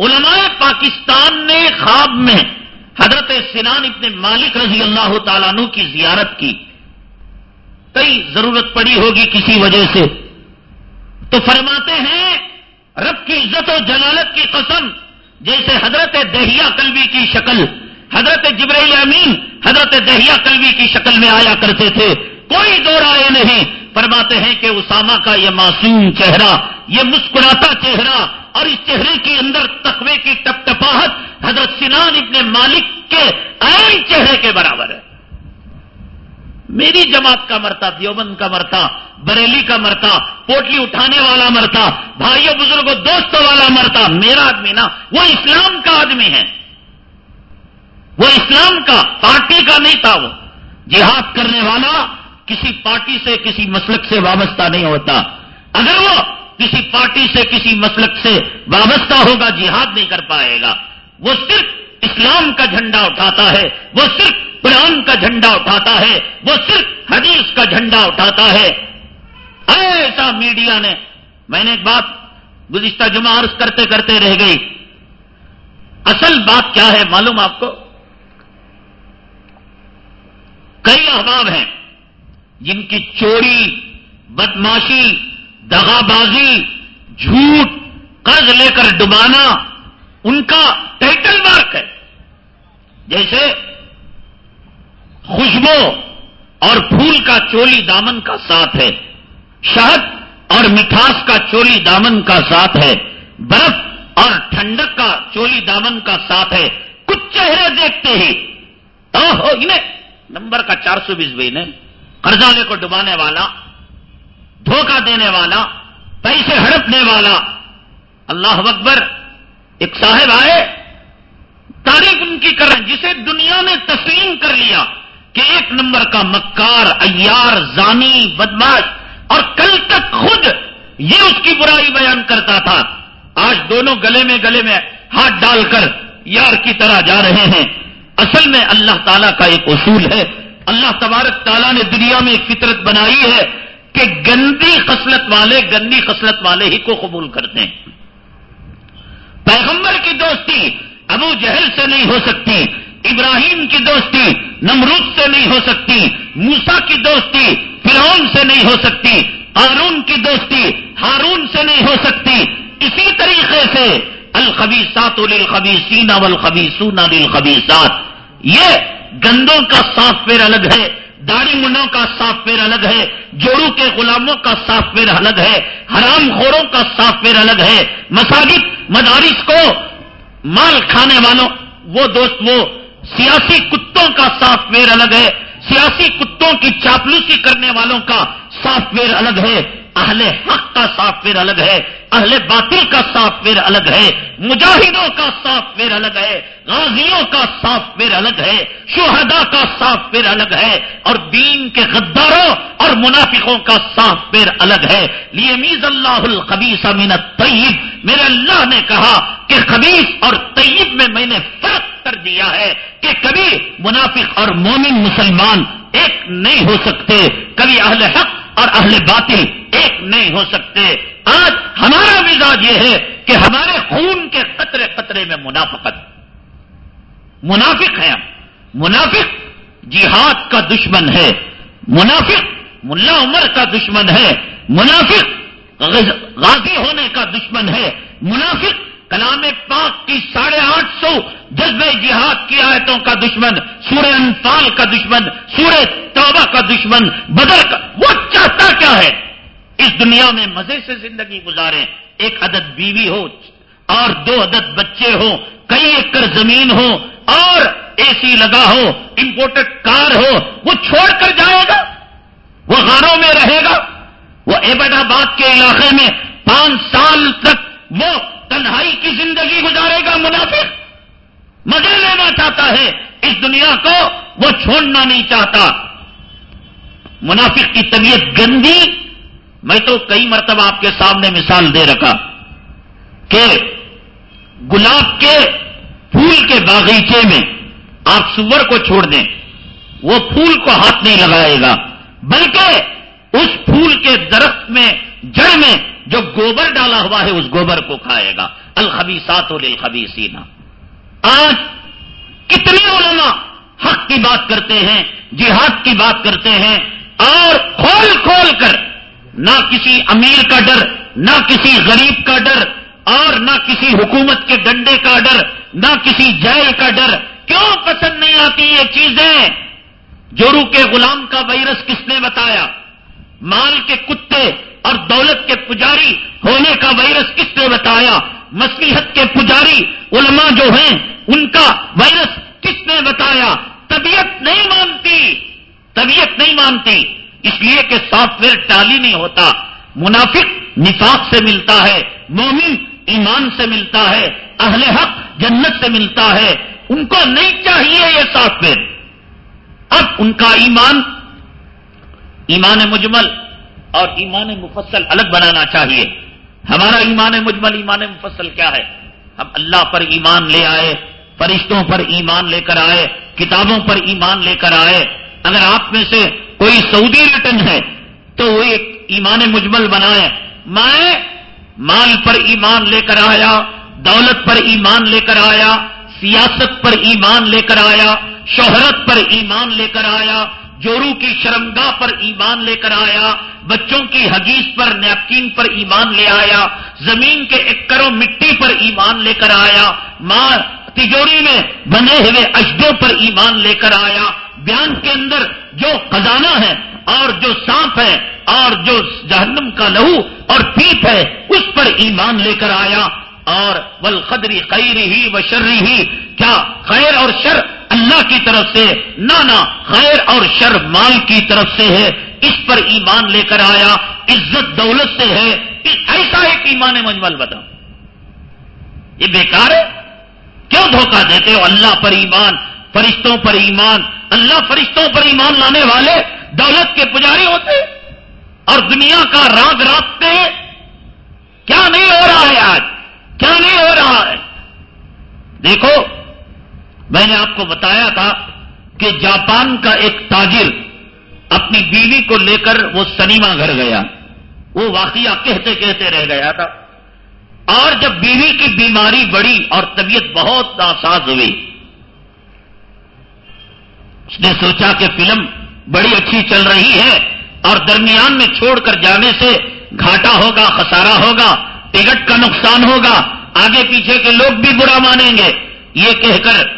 علماء پاکستان نے خواب میں حضرت سنان ابن مالک رضی اللہ تعالیٰ عنہ کی زیارت کی۔ کئی ضرورت پڑی ہوگی کسی وجہ سے۔ تو فرماتے ہیں، رب کی عزت و جلالت کی قسم، جیسے حضرت دہیا کلوی کی شکل، حضرت جبرائیل امین حضرت دہیا کلوی کی شکل میں آیا کرتے تھے۔ کوئی دور آئے نہیں۔ فرماتے ہیں کہ اسامہ کا یہ معصوم چہرہ، یہ مسکراتا چہرہ اور اس چہرے کے اندر تقوی کی ٹپ ٹپاہٹ حضرت سنان ابن مالک کے عین چہرے کے برابر ہے۔ میری جماعت کا مرتا، دیوبند کا مرتا، بریلی کا مرتا، پوٹلی اٹھانے والا مرتا، بھائیوں، بزرگوں، دوستوں والا مرتا، میرا آدمی نا، وہ اسلام کا آدمی ہے۔ وہ اسلام کا، پارٹی کا نہیں تھا وہ۔ جہاد کرنے والا کسی پارٹی سے کسی مسلک سے وابستہ نہیں ہوتا۔ اگر وہ کسی پارٹی سے کسی مسلک سے وابستہ ہوگا، جہاد نہیں کر پائے گا۔ وہ صرف اسلام کا جھنڈا اٹھاتا ہے، وہ صرف قرآن کا جھنڈا اٹھاتا ہے، وہ صرف حدیث کا جھنڈا اٹھاتا ہے۔ ایسا میڈیا نے، میں نے ایک بات گزشتہ جمعہ عرض کرتے کرتے رہ گئی۔ اصل بات کیا ہے معلوم آپ کو؟ کئی احباب ہیں۔ جن کی چوری، بدماشی دغا بازی جھوٹ، قرض لے کر ڈبانا ان کا ٹائٹل مارک ہے۔ جیسے خوشبو اور پھول کا چولی دامن کا ساتھ ہے، شہد اور مٹھاس کا چولی دامن کا ساتھ ہے، برف اور ٹھنڈک کا چولی دامن کا ساتھ ہے۔ کچھ چہرے دیکھتے ہی انہیں نمبر کا چار سو بیس بھائی نے قرضہ لے کو ڈبانے والا، دھوکہ دینے والا، پیسے ہڑپنے والا۔ اللہ اکبر، ایک صاحب آئے، تاریخ ان کی کریں جسے دنیا نے تسلیم کر لیا کہ ایک نمبر کا مکار، ایار، زانی، بدماش اور کل تک خود یہ اس کی برائی بیان کرتا تھا۔ آج دونوں گلے میں گلے میں ہاتھ ڈال کر یار کی طرح جا رہے ہیں۔ اصل میں اللہ تعالیٰ کا ایک اصول ہے۔ اللہ تبارک تعالیٰ نے دنیا میں ایک فطرت بنائی ہے کہ گندی خصلت والے گندی خصلت والے ہی کو قبول کرتے ہیں۔ پیغمبر کی دوستی ابو جہل سے نہیں ہو سکتی، ابراہیم کی دوستی نمرود سے نہیں ہو سکتی موسا کی دوستی فرعون سے نہیں ہو سکتی قارون کی دوستی ہارون سے نہیں ہو سکتی۔ اسی طریقے سے الخبیسات للخبیسین والخبیسون للخبیسات یہ گندوں کا سافٹ ویئر الگ ہے، داڑھی منڈوں کا سافٹ ویئر الگ ہے جوڑو کے غلاموں کا سافٹ ویئر الگ ہے، حرام خوروں کا سافٹ ویئر الگ ہے۔ مساجد، مدارس کو مال کھانے والوں، وہ دوست، وہ سیاسی کتوں کا سافٹ ویئر الگ ہے۔ سیاسی کتوں کی چاپلوسی کرنے والوں کا سافٹ ویئر الگ ہے۔ اہل حق کا سافٹ ویئر الگ ہے، اہل باطل کا سافٹ ویئر الگ ہے، مجاہدوں کا سافٹ ویئر الگ ہے، غازیوں کا سافٹ ویئر الگ ہے، شہدا کا سافٹ ویئر الگ ہے، اور دین کے غداروں اور منافقوں کا سافٹ ویئر الگ ہے۔ لیے میز اللہ القبیس امین طیب میرے اللہ نے کہا کہ خبیص اور طیب میں میں نے فرق کر دیا ہے کہ کبھی منافق اور مومن مسلمان ایک نہیں ہو سکتے، کبھی اہل حق اور اہل باطل ایک نہیں ہو سکتے۔ آج ہمارا مزاج یہ ہے کہ ہمارے خون کے قطرے قطرے میں منافقت۔ منافق ہے منافق جہاد کا دشمن ہے۔ منافق ملا عمر کا دشمن ہے۔ منافق غازی ہونے کا دشمن ہے۔ منافق کلام پاک کی ساڑھے آٹھ سو جذبہ جہاد کی آیتوں کا دشمن، سورہ انفال کا دشمن، سورہ توبہ کا دشمن، بدر کا، وہ چاہتا کیا ہے؟ اس دنیا میں مزے سے زندگی گزارے ایک عدد بیوی ہو اور دو عدد بچے ہو کئی ایکڑ زمین ہو اور اے سی لگا ہو امپورٹڈ کار ہو، وہ چھوڑ کر جائے گا؟ وہ غاروں میں رہے گا؟ وہ ایبٹ آباد کے علاقے میں پانچ سال تک وہ تنہائی کی زندگی گزارے گا منافق؟ مزے لینا چاہتا ہے، اس دنیا کو وہ چھوڑنا نہیں چاہتا۔ منافق کی طبیعت گندی، میں تو کئی مرتبہ آپ کے سامنے مثال دے رکھا کہ گلاب کے پھول کے باغیچے میں آپ سور کو چھوڑ دیں، وہ پھول کو ہاتھ نہیں لگائے گا، بلکہ اس پھول کے درخت میں، جڑ میں جو گوبر ڈالا ہوا ہے اس گوبر کو کھائے گا۔ الخبی سات سینا آج کتنے علماء حق کی بات کرتے ہیں، جہاد کی بات کرتے ہیں، اور کھول کھول کر نہ کسی امیر کا ڈر، نہ کسی غریب کا ڈر، اور نہ کسی حکومت کے ڈنڈے کا ڈر، نہ کسی جیل کا ڈر۔ کیوں پسند نہیں آتی یہ چیزیں؟ جورو کے غلام کا وائرس کس نے بتایا؟ مال کے کتے اور دولت کے پجاری ہونے کا وائرس کس نے بتایا؟ مسیحت کے پجاری علماء جو ہیں، ان کا وائرس کس نے بتایا؟ طبیعت نہیں مانتی۔ طبیعت نہیں مانتی۔ اس لیے کہ سافٹ ویئر ٹالی نہیں ہوتا۔ منافق نفاق سے ملتا ہے، مومن ایمان سے ملتا ہے، اہل حق جنت سے ملتا ہے۔ ان کو نہیں چاہیے یہ سافٹ ویئر۔ اب ان کا ایمان ایمان مجمل اور ایمان مفصل الگ بنانا چاہیے۔ ہمارا ایمان مجمل، ایمان مفصل کیا ہے؟ ہم اللہ پر ایمان لے آئے، فرشتوں پر ایمان لے کر آئے، کتابوں پر ایمان لے کر آئے۔ اگر آپ میں سے کوئی سعودی ریٹرن ہے، تو وہ ایک ایمان مجمل بنائے۔ میں مال پر ایمان لے کر آیا، دولت پر ایمان لے کر آیا، سیاست پر ایمان لے کر آیا، شہرت پر ایمان لے کر آیا جورو کی شرمگاہ پر ایمان لے کر آیا، بچوں کی حدیث پر، نیپکین پر ایمان لے آیا، زمین کے ایکڑوں مٹی پر ایمان لے کر آیا، ماں تجوری میں بنے ہوئے اشدوں پر ایمان لے کر آیا، بیان کے اندر جو خزانہ ہے اور جو سانپ ہے اور جو جہنم کا لہو اور پیپ ہے، اس پر ایمان لے کر آیا اور ول خدری خیری ہی و شرری ہی کیا خیر اور شر اللہ کی طرف سے؟ نہ نہ، خیر اور شر مال کی طرف سے ہے۔ اس پر ایمان لے کر آیا، عزت دولت سے ہے۔ ایسا ایک ایمان مجمل بتا یہ بیکار ہے۔ کیوں دھوکہ دیتے ہو؟ اللہ پر ایمان، فرشتوں پر ایمان۔ اللہ فرشتوں پر ایمان لانے والے دولت کے پجاری ہوتے اور دنیا کا راگ رابطے کیا نہیں ہو رہا ہے آج؟ کیا نہیں ہو رہا ہے؟ دیکھو، میں نے آپ کو بتایا تھا کہ جاپان کا ایک تاجر اپنی بیوی کو لے کر وہ سنیما گھر گیا۔ وہ واقعہ کہتے کہتے رہ گیا تھا۔ اور جب بیوی کی بیماری بڑی اور طبیعت بہت ناساز ہوئی، اس نے سوچا کہ فلم بڑی اچھی چل رہی ہے اور درمیان میں چھوڑ کر جانے سے گھاٹا ہوگا خسارا ہوگا۔ ٹکٹ کا نقصان ہوگا۔ آگے پیچھے کے لوگ بھی برا مانیں گے۔ یہ کہہ کر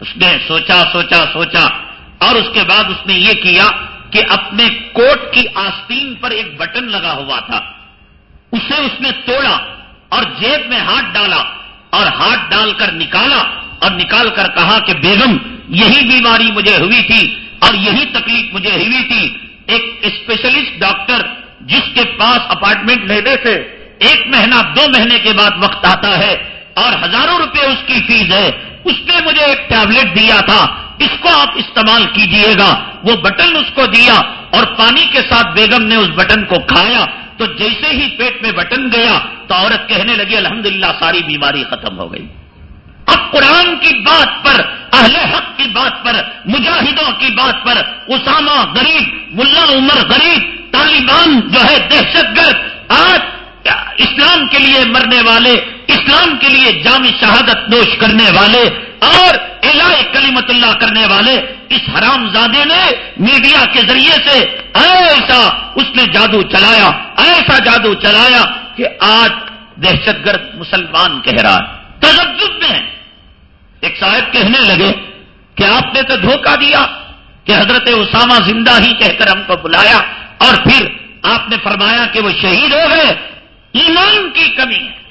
اس نے سوچا سوچا سوچا۔ اور اس کے بعد اس نے یہ کیا کہ اپنے کوٹ کی آستین پر ایک بٹن لگا ہوا تھا۔ اسے اس نے توڑا اور جیب میں ہاتھ ڈالا اور ہاتھ ڈال کر نکالا اور نکال کر کہا کہ بیگم، یہی بیماری مجھے ہوئی تھی اور یہی تکلیف مجھے ہوئی تھی۔ ایک اسپیشلسٹ ڈاکٹر جس کے پاس اپارٹمنٹ لینے سے ایک مہینہ، دو مہینے کے بعد وقت آتا ہے اور ہزاروں روپے اس کی فیس ہے۔ اس نے مجھے ایک ٹیبلٹ دیا تھا۔ اس کو آپ استعمال کیجیے گا۔ وہ بٹن اس کو دیا اور پانی کے ساتھ بیگم نے اس بٹن کو کھایا۔ تو جیسے ہی پیٹ میں بٹن گیا تو عورت کہنے لگی، الحمدللہ، ساری بیماری ختم ہو گئی۔ اب قرآن کی بات پر، اہل حق کی بات پر، مجاہدوں کی بات پر، اسامہ غریب، ملا عمر غریب، طالبان جو ہے دہشت گرد، آج اسلام کے لیے مرنے والے، اسلام کے لیے جامع شہادت نوش کرنے والے اور الہ کلیمت اللہ کرنے والے اس حرام زادے نے میڈیا کے ذریعے سے ایسا اس نے جادو چلایا، ایسا جادو چلایا کہ آج دہشت گرد مسلمان کہہ رہا ہے۔ تجدد میں ایک صاحب کہنے لگے کہ آپ نے تو دھوکہ دیا کہ حضرت اسامہ زندہ ہی کہہ کر ہم کو بلایا اور پھر آپ نے فرمایا کہ وہ شہید ہو گئے۔ ایمان کی کمی ہے۔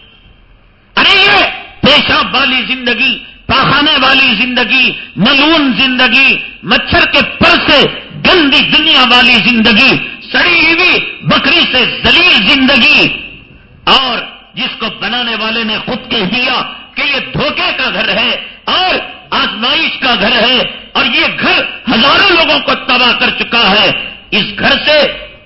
ارے یہ پیشاب والی زندگی، پاخانے والی زندگی، ملون زندگی، مچھر کے پر سے گندی دنیا والی زندگی، سڑی ہوئی بکری سے زلیل زندگی، اور جس کو بنانے والے نے خود کہہ دیا کہ یہ دھوکے کا گھر ہے اور آزمائش کا گھر ہے، اور یہ گھر ہزاروں لوگوں کو تباہ کر چکا ہے۔ اس گھر سے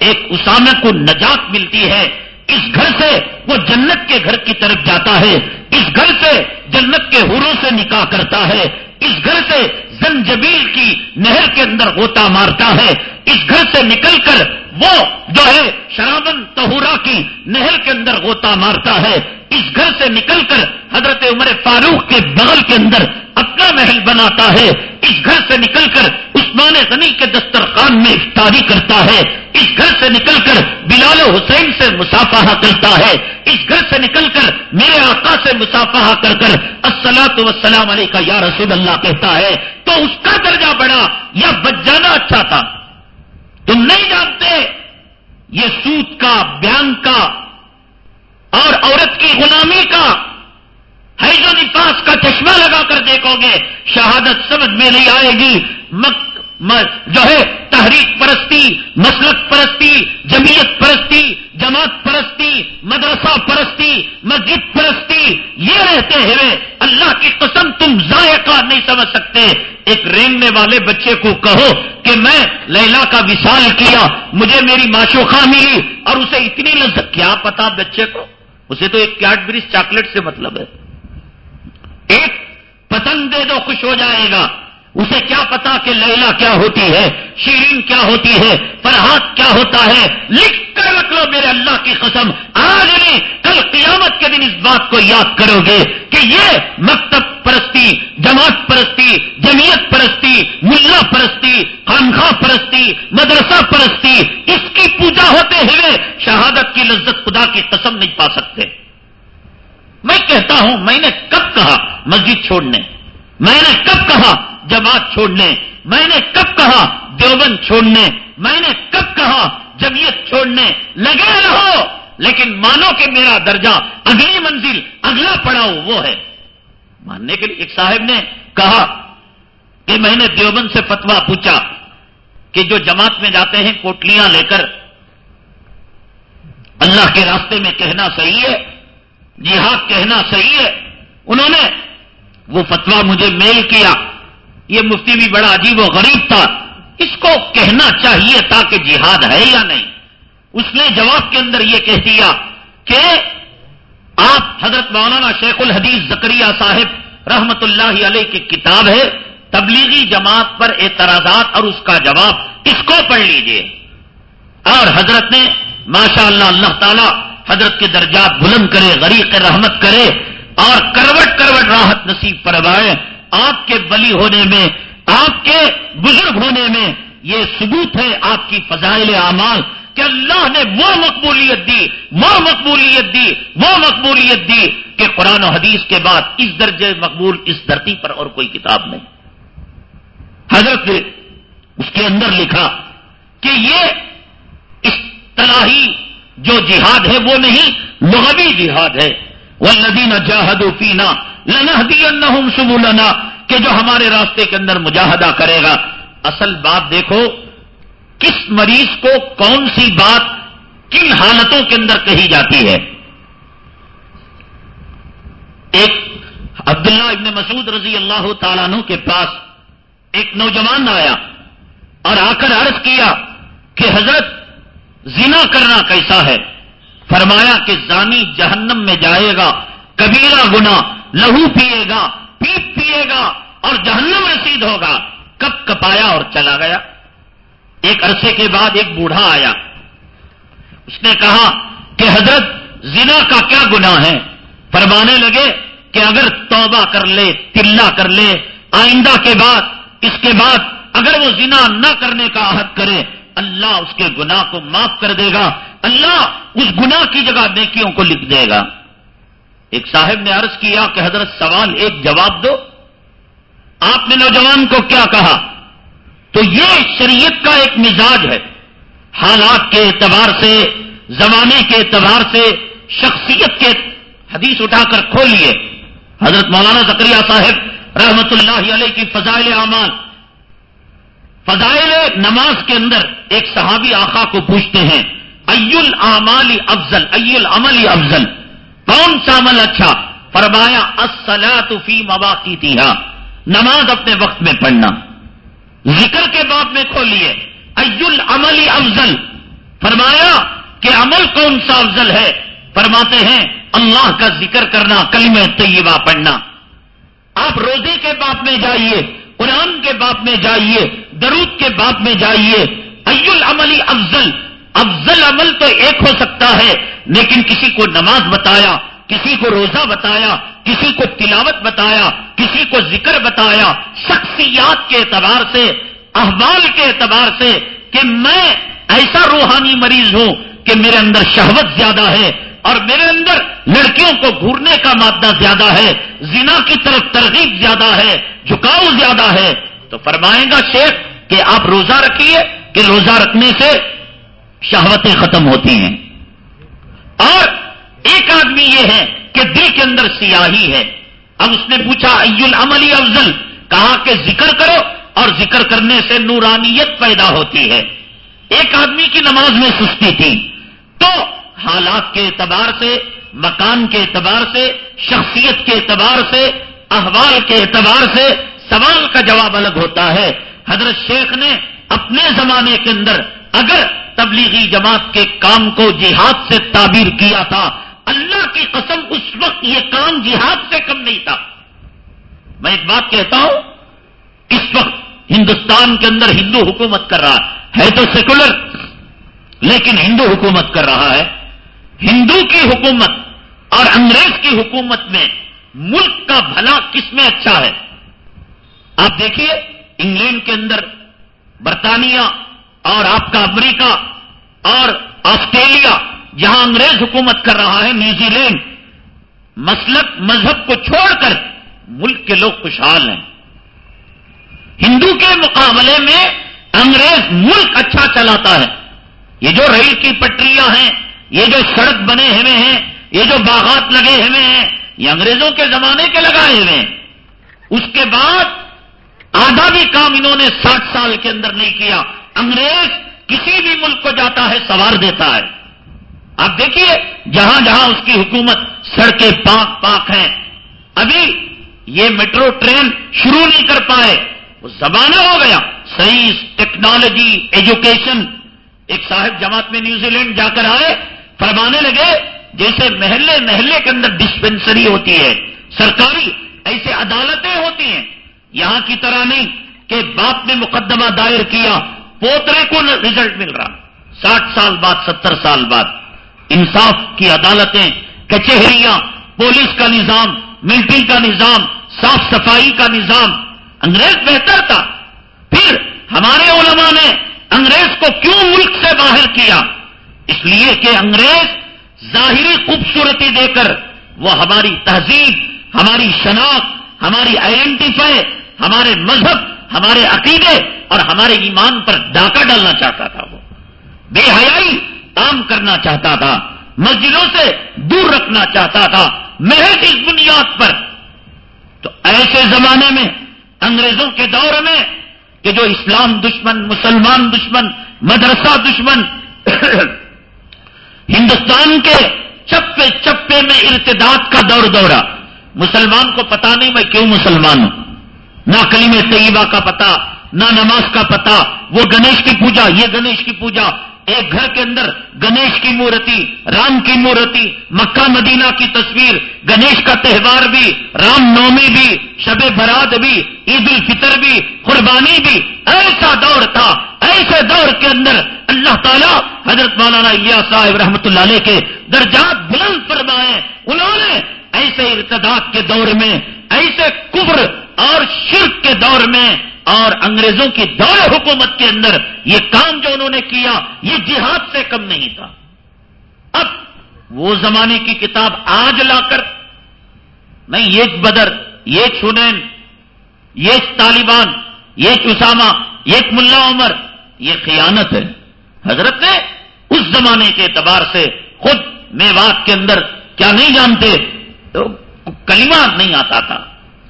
ایک اسامہ کو نجات ملتی ہے۔ اس گھر سے وہ جنت کے گھر کی طرف جاتا ہے۔ اس گھر سے جنت کے حوروں سے نکاح کرتا ہے، اس گھر سے زنجبیل کی نہر کے اندر غوطہ مارتا ہے۔ اس گھر سے نکل کر وہ جو ہے شرابن تہورا کی نہر کے اندر غوطہ مارتا ہے۔ اس گھر سے نکل کر حضرت عمر فاروق کے بغل کے اندر اپنا محل بناتا ہے۔ اس گھر سے نکل کر عثمان غنی کے دسترخوان میں افطاری کرتا ہے۔ اس گھر سے نکل کر بلال حسین سے مسافہ کرتا ہے۔ اس گھر سے نکل کر میرے آقا سے مسافہ کر کر السلاۃ وسلام علیہ کا یا رسول اللہ کہتا ہے، تو اس کا درجہ بڑا یا بچ جانا اچھا تھا؟ تم نہیں جانتے، یہ سوت کا، بیان کا اور عورت کی غلامی کا، حیض و نفاس کا چشمہ لگا کر دیکھو گے، شہادت سمجھ میں نہیں آئے گی جو ہے، تحریک پرستی، مسلک پرستی جمیت پرستی، جماعت پرستی، مدرسہ پرستی، مسجد پرستی، یہ رہتے ہوئے اللہ کی قسم تم ذائقہ نہیں سمجھ سکتے۔ ایک رینگنے والے بچے کو کہو کہ میں لیلا کا وشال کیا، مجھے میری معشوقہ ملی اور اسے اتنی لذت، کیا پتا بچے کو؟ اسے تو ایک کیٹ بریج چاکلیٹ سے مطلب ہے۔ ایک پتنگ دے دو، خوش ہو جائے گا۔ اسے کیا پتا کہ لیلا کیا ہوتی ہے، شیرین کیا ہوتی ہے، فرحات کیا ہوتا ہے؟ لکھ کر رکھ لو میرے اللہ کی قسم۔ آج نہیں، کل قیامت کے دن اس بات کو یاد کرو گے کہ یہ مکتب پرستی، جماعت پرستی جمیت پرستی ملا پرستی خانخواہ پرستی، مدرسہ پرستی، اس کی پوجا ہوتے ہوئے شہادت کی لذت خدا کی قسم نہیں پا سکتے۔ میں کہتا ہوں، میں نے کب کہا مسجد چھوڑنے؟ میں نے کب کہا جماعت چھوڑنے۔ میں نے کب کہا دیوبند چھوڑنے؟ میں نے کب کہا جمعیت چھوڑنے؟ لگے رہو۔ لیکن مانو کہ میرا درجہ اگلی منزل اگلا پڑاؤ وہ ہے۔ ماننے کے لیے ایک صاحب نے کہا کہ میں نے دیوبند سے فتوا پوچھا کہ جو جماعت میں جاتے ہیں کوٹلیاں لے کر، اللہ کے راستے میں کہنا صحیح ہے، جہاد کہنا صحیح ہے، انہوں نے وہ فتوا مجھے میل کیا۔ یہ مفتی بھی بڑا عجیب و غریب تھا۔ اس کو کہنا چاہیے تھا کہ جہاد ہے یا نہیں۔ اس نے جواب کے اندر یہ کہہ دیا کہ آپ حضرت مولانا شیخ الحدیث زکریہ صاحب رحمت اللہ علیہ کی کتاب ہے، تبلیغی جماعت پر اعتراضات اور اس کا جواب اس کو پڑھ لیجیے۔ اور حضرت نے ماشاء اللہ اللہ تعالی حضرت کے درجات بلند کرے، غریق رحمت کرے اور کروٹ کروٹ راحت نصیب پروائے آپ کے بلی ہونے میں، آپ کے بزرگ ہونے میں یہ ثبوت ہے آپ کی فضائل اعمال کہ اللہ نے وہ مقبولیت دی، وہ مقبولیت دی، وہ مقبولیت دی کہ قرآن و حدیث کے بعد اس درجے مقبول اس دھرتی پر اور کوئی کتاب نہیں۔ حضرت نے اس کے اندر لکھا کہ یہ اصطلاحی جو جہاد ہے وہ نہیں لغوی جہاد ہے۔ وہ ندین جاہد فینا لنحدی سبولنا کہ جو ہمارے راستے کے اندر مجاہدہ کرے گا۔ اصل بات دیکھو، کس مریض کو کون سی بات کن حالتوں کے اندر کہی جاتی ہے؟ ایک عبداللہ ابن مسعود رضی اللہ تعالیٰ عنہ کے پاس ایک نوجوان آیا اور آ کر عرض کیا کہ حضرت، زنا کرنا کیسا ہے؟ فرمایا کہ زانی جہنم میں جائے گا، کبیرہ گنا لہو پیے گا، پیپ پیے گا اور جہنم رسید ہوگا۔ کب کپایا اور چلا گیا۔ ایک عرصے کے بعد ایک بوڑھا آیا۔ اس نے کہا کہ حضرت، زنا کا کیا گنا ہے؟ فرمانے لگے کہ اگر توبہ کر لے تلا کر لے، آئندہ کے بعد، اس کے بعد اگر وہ زنا نہ کرنے کا عہد کرے، اللہ اس کے گناہ کو معاف کر دے گا۔ اللہ اس گناہ کی جگہ نیکیوں کو لکھ دے گا۔ ایک صاحب نے عرض کیا کہ حضرت سوال ایک جواب دو۔ آپ نے نوجوان کو کیا کہا؟ تو یہ شریعت کا ایک مزاج ہے۔ حالات کے اعتبار سے، زمانے کے اعتبار سے، شخصیت کے حدیث اٹھا کر کھولیے۔ حضرت مولانا زکریہ صاحب رحمت اللہ علیہ کی فضائل اعمال۔ فضائل نماز کے اندر ایک صحابی آقا کو پوچھتے ہیں ای العمالی افضل؟ ای العملی افضل؟ کون سا عمل اچھا؟ فرمایا اصلاۃ فی مواقع نماز اپنے وقت میں پڑھنا۔ ذکر کے بعد میں کھولیے، ای العملی افضل۔ فرمایا کہ عمل کون سا افضل ہے؟ فرماتے ہیں، اللہ کا ذکر کرنا، کلمہ طیبہ پڑھنا۔ آپ روزے کے باپ میں جائیے، قرآن کے باپ میں جائیے، درود کے باپ میں جائیے۔ ای العملی افضل۔ افضل عمل تو ایک ہو سکتا ہے، لیکن کسی کو نماز بتایا، کسی کو روزہ بتایا، کسی کو تلاوت بتایا، کسی کو ذکر بتایا، شخصیات کے اعتبار سے، احوال کے اعتبار سے کہ میں ایسا روحانی مریض ہوں کہ میرے اندر شہوت زیادہ ہے اور میرے اندر لڑکیوں کو گھورنے کا مادہ زیادہ ہے، زنا کی طرف ترغیب زیادہ ہے، جھکاؤ زیادہ ہے۔ تو فرمائے گا شیخ کہ آپ روزہ رکھیے، کہ روزہ رکھنے سے شہوتیں ختم ہوتی ہیں۔ اور ایک آدمی یہ ہے کہ دل کے اندر سیاہی ہے۔ اب اس نے پوچھا ای العملی افضل؟ کہا کہ ذکر کرو اور ذکر کرنے سے نورانیت پیدا ہوتی ہے۔ ایک آدمی کی نماز میں سستی تھی۔ تو حالات کے اعتبار سے، مکان کے اعتبار سے، شخصیت کے اعتبار سے، احوال کے اعتبار سے سوال کا جواب الگ ہوتا ہے۔ حضرت شیخ نے اپنے زمانے کے اندر اگر تبلیغی جماعت کے کام کو جہاد سے تعبیر کیا تھا، اللہ کی قسم اس وقت یہ کام جہاد سے کم نہیں تھا۔ میں ایک بات کہتا ہوں، اس وقت ہندوستان کے اندر ہندو حکومت کر رہا ہے تو سیکولر، لیکن ہندو حکومت کر رہا ہے۔ ہندو کی حکومت اور انگریز کی حکومت میں ملک کا بھلا کس میں اچھا ہے؟ آپ دیکھیے، انگلینڈ کے اندر برطانیہ اور آپ کا امریکہ اور آسٹریلیا، جہاں انگریز حکومت کر رہا ہے، نیوزی لینڈ۔ مسلک، مذہب کو چھوڑ کر ملک کے لوگ خوشحال ہیں۔ ہندو کے مقابلے میں انگریز ملک اچھا چلاتا ہے۔ یہ جو ریل کی پٹریاں ہیں، یہ جو سڑک بنے ہوئے ہیں، یہ جو باغات لگے ہوئے ہیں، یہ انگریزوں کے زمانے کے لگائے ہوئے ہیں۔ اس کے بعد آدھا بھی کام انہوں نے ساٹھ سال کے اندر نہیں کیا۔ انگریز کسی بھی ملک کو جاتا ہے، سوار دیتا ہے۔ آپ دیکھیے، جہاں جہاں اس کی حکومت سڑکیں پاک پاک ہیں، ابھی یہ میٹرو ٹرین شروع نہیں کر پائے۔ وہ زمانہ ہو گیا۔ Science, technology, education. ایک صاحب جماعت میں نیوزی لینڈ جا کر آئے، فرمانے لگے، جیسے محلے محلے کے اندر ڈسپینسری ہوتی ہے، سرکاری ایسے عدالتیں ہوتی ہیں۔ یہاں کی طرح نہیں کہ باپ نے مقدمہ دائر کیا، پوترے کو رزلٹ مل رہا۔ ساٹھ سال بعد، ستر سال بعد۔ انصاف کی عدالتیں، کچہریاں، پولیس کا نظام، ملٹری کا نظام، صاف صفائی کا نظام۔ انگریز بہتر تھا۔ پھر ہمارے علماء نے انگریز کو کیوں ملک سے باہر کیا؟ اس لیے کہ انگریز ظاہری خوبصورتی دے کر وہ ہماری تہذیب، ہماری شناخت ہماری آئیڈینٹیفائی ہمارے مذہب، ہمارے عقیدے اور ہمارے ایمان پر ڈاکہ ڈالنا چاہتا تھا وہ۔ بے حیائی عام کرنا چاہتا تھا، مسجدوں سے دور رکھنا چاہتا تھا، محض اس بنیاد پر۔ تو ایسے زمانے میں، انگریزوں کے دور میں، کہ جو اسلام دشمن، مسلمان دشمن، مدرسہ دشمن، ہندوستان کے چپے چپے میں ارتداد کا دور دورہ۔ مسلمان کو پتا نہیں میں کیوں مسلمان ہوں۔ نہ کلیم طیبہ کا پتا، نہ نماز کا پتا۔ وہ گنیش کی پوجا، یہ گنیش کی پوجا۔ ایک گھر کے اندر گنیش کی مورتی، رام کی مورتی، مکہ مدینہ کی تصویر، گنیش کا تہوار بھی، رام نومی بھی، شب برات بھی، عید الفطر بھی، قربانی بھی۔ ایسا دور تھا، ایسے دور کے اندر اللہ تعالیٰ حضرت مولانا صاحب رحمت اللہ علیہ کے درجات بلند فرمائے۔ انہوں نے ایسے ارتداد کے دور میں، ایسے کبر اور شرک کے دور میں اور انگریزوں کی دور حکومت کے اندر یہ کام جو انہوں نے کیا، یہ جہاد سے کم نہیں تھا۔ اب وہ زمانے کی کتاب آج لا کر نہیں یہ بدر، یہ چنین یہ طالبان، یہ چسامہ یہ ملا عمر، یہ خیانت ہے۔ حضرت نے اس زمانے کے اعتبار سے خود میوات کے اندر کیا نہیں جانتے تو کلمہ نہیں آتا تھا۔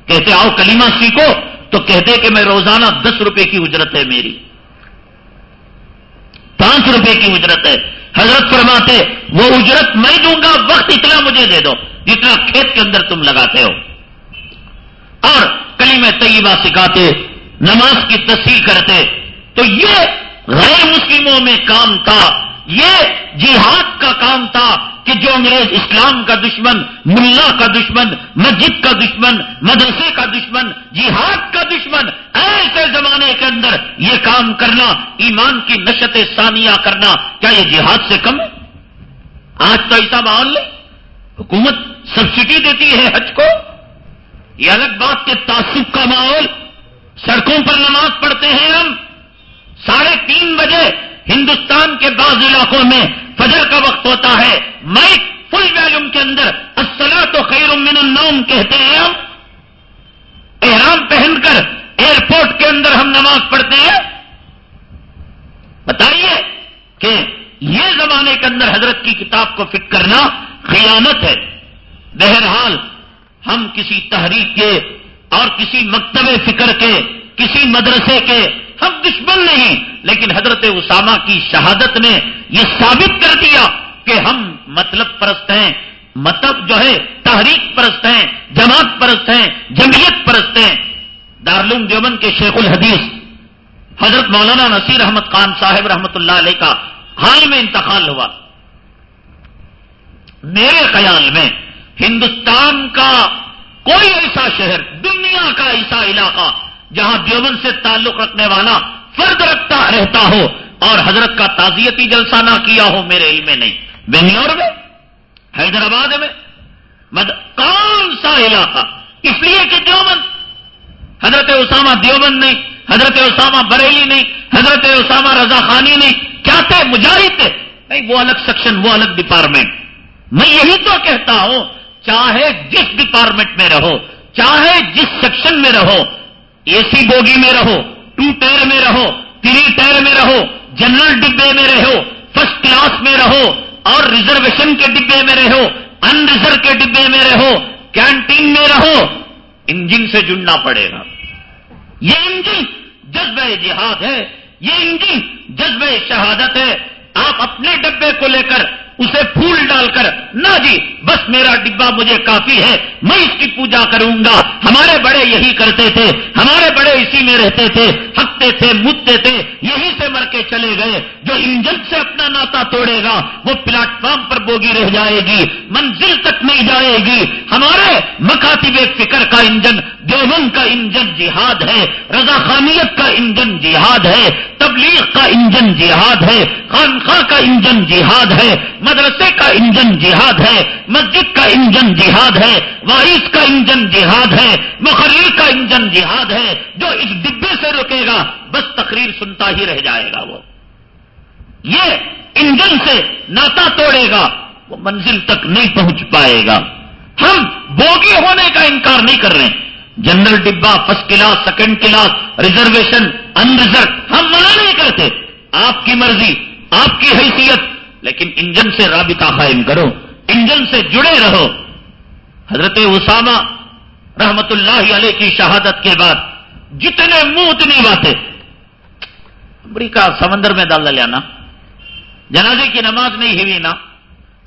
کہتے آؤ کلمہ سیکھو، تو کہتے کہ میں روزانہ دس روپے کی اجرت ہے میری۔ پانچ روپے کی اجرت ہے۔ حضرت فرماتے، وہ اجرت میں دوں گا، وقت اتنا مجھے دے دو، جتنا کھیت کے اندر تم لگاتے ہو۔ اور کلی طیبہ سکھاتے، نماز کی تصحیح کرتے۔ تو یہ غیر مسلموں میں کام تھا، یہ جہاد کا کام تھا۔ کہ جو انگریز اسلام کا دشمن، ملا کا دشمن، مسجد کا دشمن، مدرسے کا دشمن، جہاد کا دشمن، ایسے زمانے کے اندر یہ کام کرنا، ایمان کی نشت ثانیہ کرنا، کیا یہ جہاد سے کم ہے؟ آج تو ایسا ماحول نہیں حکومت سبسڈی دیتی ہے حج کو۔ یہ الگ بات کے تعصب کا ماحول، سڑکوں پر نماز پڑھتے ہیں ہم۔ ساڑھے تین بجے ہندوستان کے بعض علاقوں میں فجر کا وقت ہوتا ہے۔ مائک فل ویلوم کے اندر اسلح تو خیر من النوم کہتے ہیں۔ ہم احرام پہن کر ایئرپورٹ کے اندر ہم نماز پڑھتے ہیں۔ بتائیے کہ یہ زمانے کے اندر حضرت کی کتاب کو فٹ کرنا خیانت ہے۔ بہرحال ہم کسی تحریک کے اور کسی مکتب فکر کے کسی مدرسے کے ہم دشمن نہیں، لیکن حضرت اسامہ کی شہادت نے یہ ثابت کر دیا کہ ہم مطلب پرست ہیں مطلب جو ہے، تحریک پرست ہیں، جماعت پرست ہیں، جمعیت پرست ہیں۔ دارالعلوم دیوبند کے شیخ الحدیث حضرت مولانا نصیر احمد خان صاحب رحمت اللہ علیہ کا حال میں انتقال ہوا۔ میرے خیال میں ہندوستان کا کوئی ایسا شہر، دنیا کا ایسا علاقہ جہاں دیوبند سے تعلق رکھنے والا فرد رکھتا رہتا ہو اور حضرت کا تعزیتی جلسہ نہ کیا ہو، میرے علم میں نہیں۔ بنگلور میں؟ حیدرآباد میں؟ مد... کون سا علاقہ؟ اس لیے کہ دیوبند۔ حضرت اسامہ دیوبند نہیں، حضرت اسامہ بریلی نہیں، حضرت اسامہ رضا خانی نہیں۔ کیا تھے؟ مجاہد تھے۔ نہیں، وہ الگ سیکشن وہ الگ ڈپارٹمنٹ میں یہی تو کہتا ہوں، چاہے جس ڈپارٹمنٹ میں رہو، چاہے جس سیکشن میں رہو اے سی بوگی میں رہو ٹو ٹائر میں رہو تھری ٹائر میں رہو، جنرل ڈبے میں رہو، فرسٹ کلاس میں رہو، اور ریزرویشن کے ڈبے میں رہو ان ریزرو کے ڈبے میں رہو، کینٹین میں رہو، انجن سے جڑنا پڑے گا۔ یہ انجن جذبہ جہاد ہے، یہ انجن جذبہ شہادت ہے۔ آپ اپنے ڈبے کو لے کر اسے پھول ڈال کر نہ جی بس میرا ڈبا مجھے کافی ہے، میں اس کی پوجا کروں گا۔ ہمارے بڑے یہی کرتے تھے، ہمارے بڑے اسی میں رہتے تھے ہکتے تھے مدتے تھے، یہی سے مر کے چلے گئے۔ جو انجن سے اپنا ناتا توڑے گا، وہ پلیٹ فارم پر بوگی رہ جائے گی، منزل تک نہیں جائے گی۔ ہمارے مکاتب فکر کا انجن دیوبند کا انجن جہاد ہے، رضا خانیت کا انجن جہاد ہے، تبلیغ کا انجن جہاد ہے خانخواہ کا انجن جہاد ہے، مدرسے کا انجن جہاد ہے، مسجد کا انجن جہاد ہے، وائس کا انجن جہاد ہے مخریر کا انجن جہاد ہے، جو اس ڈبے سے رکے گا، بس تقریر سنتا ہی رہ جائے گا وہ۔ یہ انجن سے ناتا توڑے گا، وہ منزل تک نہیں پہنچ پائے گا۔ ہم بوگی ہونے کا انکار نہیں کر رہے۔ General ڈبا first class, second class, reservation unreserved ہم منع نہیں کرتے۔ آپ کی مرضی، آپ کی حیثیت، لیکن انجن سے رابطہ قائم کرو، انجن سے جڑے رہو۔ حضرت اسامہ رحمت اللہ علیہ کی شہادت کے بعد جتنے منہ اتنی باتیں۔ امریکہ سمندر میں ڈال لینا جنازے کی نماز نہیں ہوئی نا۔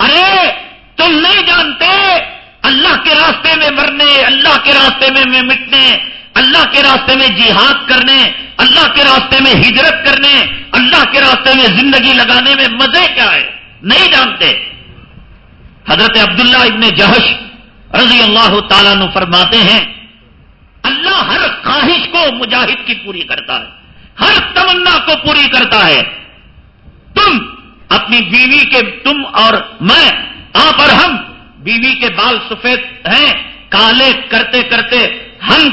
ارے، تم نہیں جانتے۔ اللہ کے راستے میں مرنے، اللہ کے راستے میں مٹنے، اللہ کے راستے میں جہاد کرنے، اللہ کے راستے میں ہجرت کرنے، اللہ کے راستے میں زندگی لگانے میں مزے کیا ہے؟ نہیں جانتے۔ حضرت عبداللہ ابن جہش رضی اللہ تعالیٰ نو فرماتے ہیں، اللہ ہر خواہش کو مجاہد کی پوری کرتا ہے، ہر تمنا کو پوری کرتا ہے۔ تم اپنی بیوی کے، تم اور میں، آپ اور ہم بیوی کے بال سفید ہیں، کالے کرتے کرتے ہم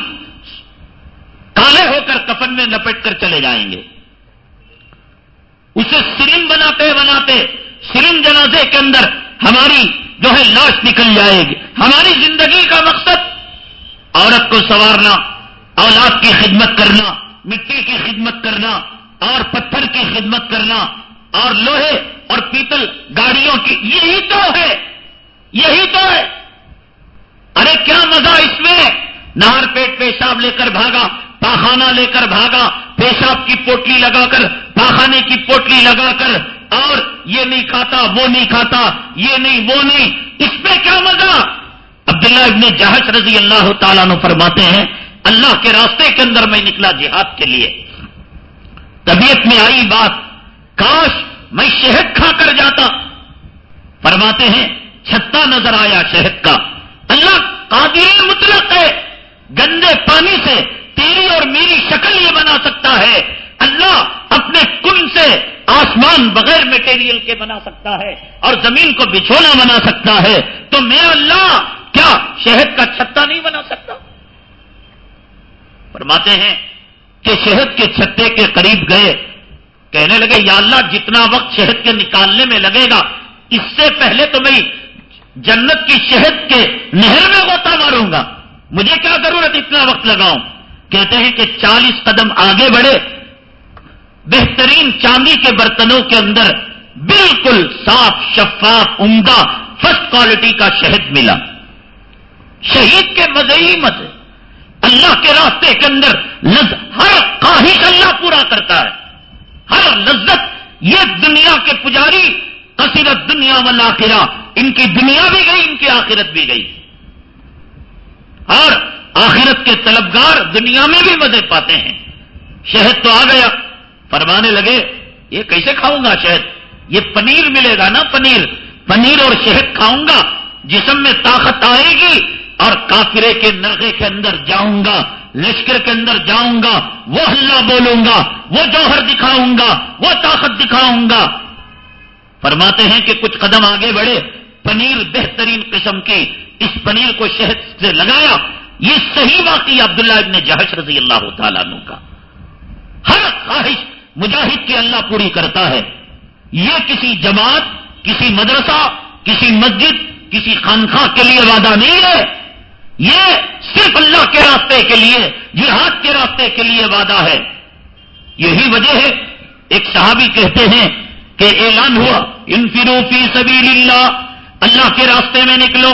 کالے ہو کر کفن میں لپٹ کر چلے جائیں گے۔ اسے سرم بناتے بناتے سرم جنازے کے اندر ہماری جو ہے لاش نکل جائے گی۔ ہماری زندگی کا مقصد عورت کو سنوارنا، اولاد کی خدمت کرنا، مٹی کی خدمت کرنا، اور پتھر کی خدمت کرنا، اور لوہے اور پیتل گاڑیوں کی، یہی تو ہے۔ یہی تو ہے۔ ارے کیا مزہ اس میں؟ نہر پیٹ پیشاب لے کر بھاگا، پاخانہ لے کر بھاگا، پیشاب کی پوٹلی لگا کر، پاخانے کی پوٹلی لگا کر، اور یہ نہیں کھاتا، وہ نہیں کھاتا، یہ نہیں، وہ نہیں۔ اس میں کیا مزہ؟ عبداللہ ابن جہش رضی اللہ تعالیٰ نے فرماتے ہیں، اللہ کے راستے کے اندر میں نکلا جہاد کے لیے۔ طبیعت میں آئی بات، کاش میں شہد کھا کر جاتا۔ فرماتے ہیں چھتا نظر آیا شہد کا۔ اللہ قادر مطلق ہے، گندے پانی سے تیری اور میری شکل یہ بنا سکتا ہے۔ اللہ اپنے کن سے آسمان بغیر میٹیریل کے بنا سکتا ہے اور زمین کو بچھونا بنا سکتا ہے۔ تو میرا اللہ کیا شہد کا چھتا نہیں بنا سکتا؟ فرماتے ہیں کہ شہد کے چھتے کے قریب گئے۔ کہنے لگے، یا اللہ جتنا وقت شہد کے نکالنے میں لگے گا، اس سے پہلے تو میں جنت کی شہد کے نہر میں غوطہ ماروں گا۔ مجھے کیا ضرورت اتنا وقت لگاؤں؟ کہتے ہیں کہ چالیس قدم آگے بڑھے۔ بہترین چاندی کے برتنوں کے اندر بالکل صاف، شفاف، عمدہ فرسٹ کوالٹی کا شہد ملا۔ شہید کے مزے ہی مزے اللہ کے راستے کے اندر لذ ہر خواہش اللہ پورا کرتا ہے۔ ہر لذت یہ دنیا کے پجاری کثیرت دنیا والا ان کی دنیا بھی گئی، ان کی آخرت بھی گئی۔ اور آخرت کے طلبگار دنیا میں بھی مزے پاتے ہیں۔ شہد تو آ گیا۔ فرمانے لگے، یہ کیسے کھاؤں گا شہد؟ یہ پنیر ملے گا نا پنیر۔ پنیر اور شہد کھاؤں گا، جسم میں طاقت آئے گی اور کافرے کے نرغے کے اندر جاؤں گا، لشکر کے اندر جاؤں گا، وہ ہلہ بولوں گا، وہ جوہر دکھاؤں گا، وہ طاقت دکھاؤں گا۔ فرماتے ہیں کہ کچھ قدم آگے بڑھے، پنیر بہترین قسم کی، اس پنیر کو شہد سے لگایا۔ یہ صحیح واقعی عبداللہ ابن جہش رضی اللہ تعالیٰ عنہ کا۔ ہر خواہش مجاہد کی اللہ پوری کرتا ہے۔ یہ کسی جماعت، کسی مدرسہ، کسی مسجد، کسی خانخواہ کے لیے وعدہ نہیں ہے۔ یہ صرف اللہ کے راستے کے لیے، جہاد کے راستے کے لیے وعدہ ہے۔ یہی وجہ ہے، ایک صحابی کہتے ہیں کہ اعلان ہوا، انفرو فی سبیل اللہ اللہ کے راستے میں نکلو۔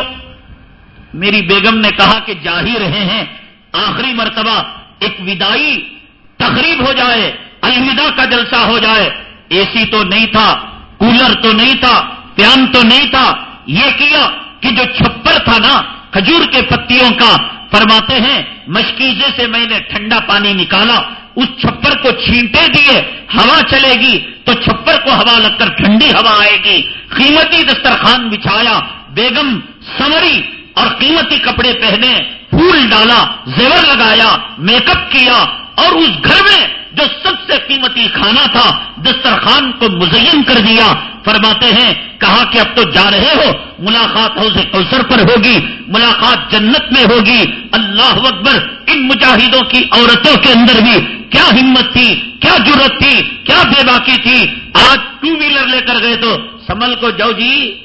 میری بیگم نے کہا کہ جا ہی رہے ہیں۔ آخری مرتبہ ایک ودائی تقریب ہو جائے، الوداع کا جلسہ ہو جائے۔ اے سی تو نہیں تھا، کولر تو نہیں تھا پیان تو نہیں تھا۔ یہ کیا کہ جو چھپر تھا نا، کھجور کے پتیوں کا، فرماتے ہیں، مشکیزے سے میں نے ٹھنڈا پانی نکالا۔ اس چھپر کو چھینٹے دیے ہوا چلے گی تو چھپر کو ہوا لگ کر ٹھنڈی ہوا آئے گی۔ قیمتی دسترخوان بچھایا، بیگم سمری اور قیمتی کپڑے پہنے، پھول ڈالا، زیور لگایا، میک اپ کیا اور اس گھر میں جو سب سے قیمتی کھانا تھا دسترخوان کو مزین کر دیا۔ فرماتے ہیں، کہا کہ اب تو جا رہے ہو، ملاقات حوض کوثر پر ہوگی، ملاقات جنت میں ہوگی۔ اللہ اکبر، ان مجاہدوں کی عورتوں کے اندر بھی کیا ہمت تھی، کیا ضرورت تھی، کیا بے باقی تھی۔ آج ٹو ویلر لے کر گئے تو سمل کو جاؤ جی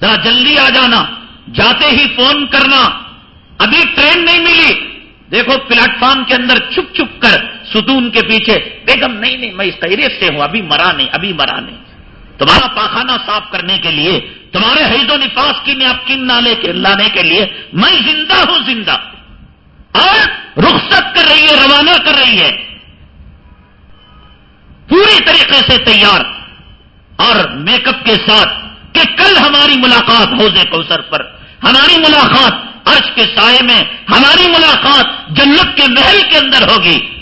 ذرا جلدی آ جانا، جاتے ہی فون کرنا۔ ابھی ٹرین نہیں ملی۔ دیکھو، پلیٹ فارم کے اندر چھپ چھپ کر ستون کے پیچھے، بیگم نہیں نہیں، میں اس خیریت سے ہوں، ابھی مرا نہیں، ابھی مرا نہیں۔ تمہارا پاخانہ صاف کرنے کے لیے، تمہارے حید و نفاس کی نیپکن نالے کے لانے کے لیے میں زندہ ہوں، زندہ۔ اور رخصت کر رہی ہے، روانہ کر رہی ہے۔ پوری طریقے سے تیار۔ اور میک اپ کے ساتھ کہ کل ہماری ملاقات حوض کوثر پر، ہماری ملاقات عرش کے سائے میں، ہماری ملاقات جنت کے محل کے اندر ہوگی۔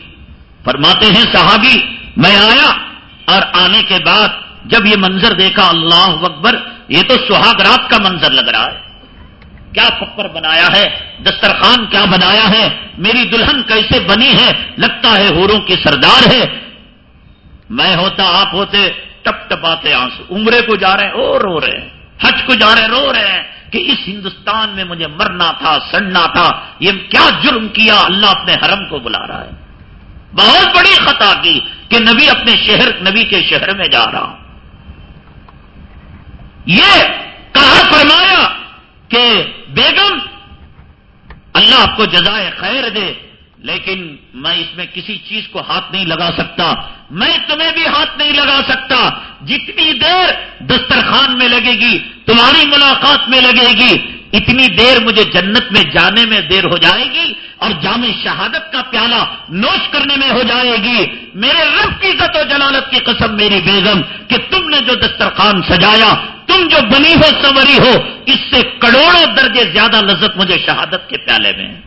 فرماتے ہیں، صحابی، میں آیا اور آنے کے بعد جب یہ منظر دیکھا، اللہ اکبر، یہ تو سہاگ رات کا منظر لگ رہا ہے۔ کیا پپر بنایا ہے؟ دسترخوان کیا بنایا ہے؟ میری دلہن کیسے بنی ہے؟ لگتا ہے ہوروں کی سردار ہے۔ میں ہوتا، آپ ہوتے، ٹپ ٹپاتے آنسو۔ عمرے کو جا رہے ہیں او رو رہے ہیں۔ حج کو جا رہے رو رہے ہیں کہ اس ہندوستان میں مجھے مرنا تھا، سڑنا تھا۔ یہ کیا جرم کیا، اللہ اپنے حرم کو بلا رہا ہے۔ بہت بڑی خطا کی کہ نبی اپنے شہر، نبی کے شہر میں جا رہا ہوں۔ یہ کہا فرمایا کہ بیگم، اللہ آپ کو جزائے خیر دے، لیکن میں اس میں کسی چیز کو ہاتھ نہیں لگا سکتا۔ میں تمہیں بھی ہاتھ نہیں لگا سکتا۔ جتنی دیر دسترخوان میں لگے گی، تمہاری ملاقات میں لگے گی، اتنی دیر مجھے جنت میں جانے میں دیر ہو جائے گی۔ اور جامع شہادت کا پیالہ نوش کرنے میں ہو جائے گی۔ میرے رب کی عزت و جلالت کی قسم، میری بیگم کہ تم نے جو دسترخوان سجایا، تم جو بنی ہو سوری ہو، اس سے کروڑوں درجے زیادہ لذت مجھے شہادت کے پیالے میں ہے۔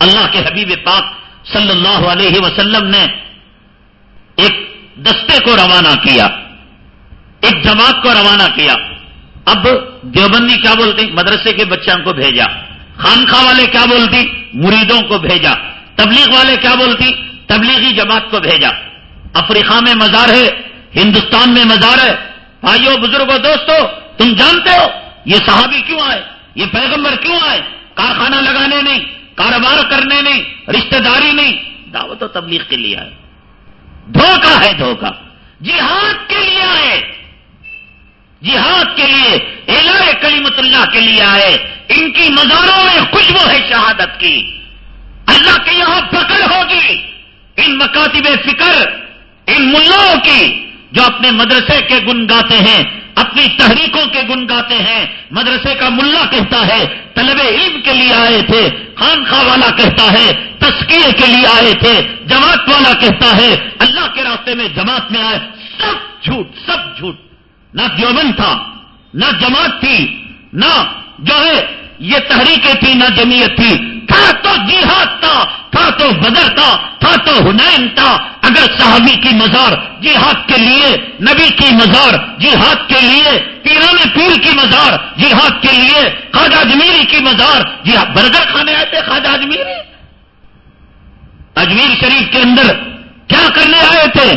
اللہ کے حبیب پاک صلی اللہ علیہ وسلم نے ایک دستے کو روانہ کیا، ایک جماعت کو روانہ کیا۔ اب دیوبندی کیا بولتی مدرسے کے بچوں کو بھیجا۔ خانخواہ والے کیا بولتی؟ مریدوں کو بھیجا۔ تبلیغ والے کیا بولتی؟ تبلیغی جماعت کو بھیجا۔ افریقہ میں مزار ہے، ہندوستان میں مزار ہے۔ بھائیو بزرگوں دوستو تم جانتے ہو یہ صحابی کیوں آئے؟ یہ پیغمبر کیوں آئے؟ کارخانہ لگانے نہیں، کاروبار کرنے نہیں، رشتہ داری نہیں۔ دعوت و تبلیغ کے لیے آئے۔ دھوکہ ہے دھوکہ۔ جہاد کے لیے آئے۔ جہاد کے لیے اعلان کلیمت اللہ کے لیے آئے۔ ان کی مزاروں میں خوشبو ہے شہادت کی۔ اللہ کے یہاں فکر ہوگی۔ ان مکاتب فکر، ان ملاؤں کی جو اپنے مدرسے کے گن گاتے ہیں، اپنی تحریکوں کے گن گاتے ہیں۔ مدرسے کا ملا کہتا ہے، طلب علم کے لیے آئے تھے۔ خانخواہ والا کہتا ہے تسکیے کے لیے آئے تھے۔ جماعت والا کہتا ہے، اللہ کے راستے میں جماعت میں آئے۔ سب جھوٹ سب جھوٹ۔ نہ دیوبند تھا، نہ جماعت تھی، نہ جو ہے یہ تحریکیں تھی نہ جمعیت تھی۔ تھا تو جہاد تھا تھا تو بدر تھا تھا تو ہنین تھا۔ اگر صحابی کی مزار جہاد کے لیے، نبی کی مزار جہاد کے لیے، پیران پیر کی مزار جہاد کے لیے، خواجہ اجمیری کی مزار جی برگر کھانے آئے تھے خواجہ اجمیری؟ اجمیر شریف کے اندر کیا کرنے آئے تھے؟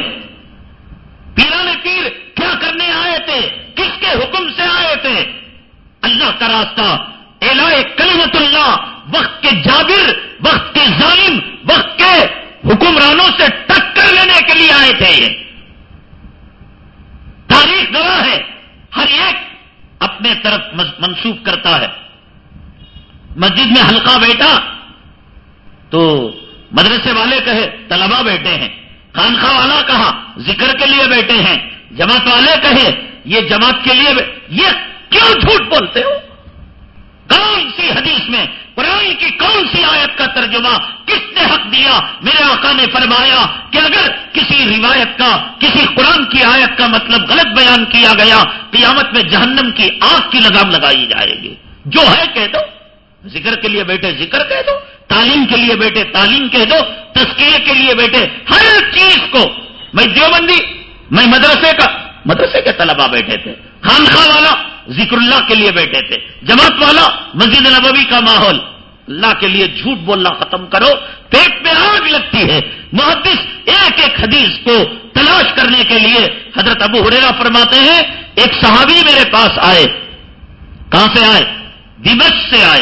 پیران پیر کیا کرنے آئے تھے؟ کس کے حکم سے آئے تھے؟ اللہ کا راستہ اعلی کلمت اللہ، وقت کے جابر، وقت کے ظالم، وقت کے حکمرانوں سے ٹکر لینے کے لیے آئے تھے یہ۔ تاریخ گواہ ہے، ہر ایک اپنے طرف منسوخ کرتا ہے۔ مسجد میں ہلکا بیٹا تو مدرسے والے کہے طلبا بیٹھے ہیں۔ خانخواہ والا کہا، ذکر کے لیے بیٹھے ہیں۔ جماعت والے کہے یہ جماعت کے لیے یہ کیوں جھوٹ بولتے ہو؟ کون سی حدیث میں قرآن کی کون سی آیت کا ترجمہ کس نے حق دیا؟ میرے آقا نے فرمایا کہ اگر کسی روایت کا، کسی قرآن کی آیت کا مطلب غلط بیان کیا گیا، قیامت میں جہنم کی آگ کی لگام لگائی جائے گی۔ جو ہے کہہ دو۔ ذکر کے لیے بیٹھے ذکر کہہ دو، تعلیم کے لیے بیٹھے تعلیم کہہ دو تسکیے کے لیے بیٹھے ہر چیز کو۔ میں دیوبندی میں مدرسے کا مدرسے کے طلبا بیٹھے تھے، خانخواہ والا ذکر اللہ کے لیے بیٹھے تھے، جماعت والا مسجد نبوی کا ماحول۔ اللہ کے لیے جھوٹ بولنا ختم کرو، پیٹ میں آگ لگتی ہے۔ محدث ایک ایک حدیث کو تلاش کرنے کے لیے حضرت ابو ہریرا فرماتے ہیں، ایک صحابی میرے پاس آئے۔ کہاں سے آئے؟ دمش سے آئے۔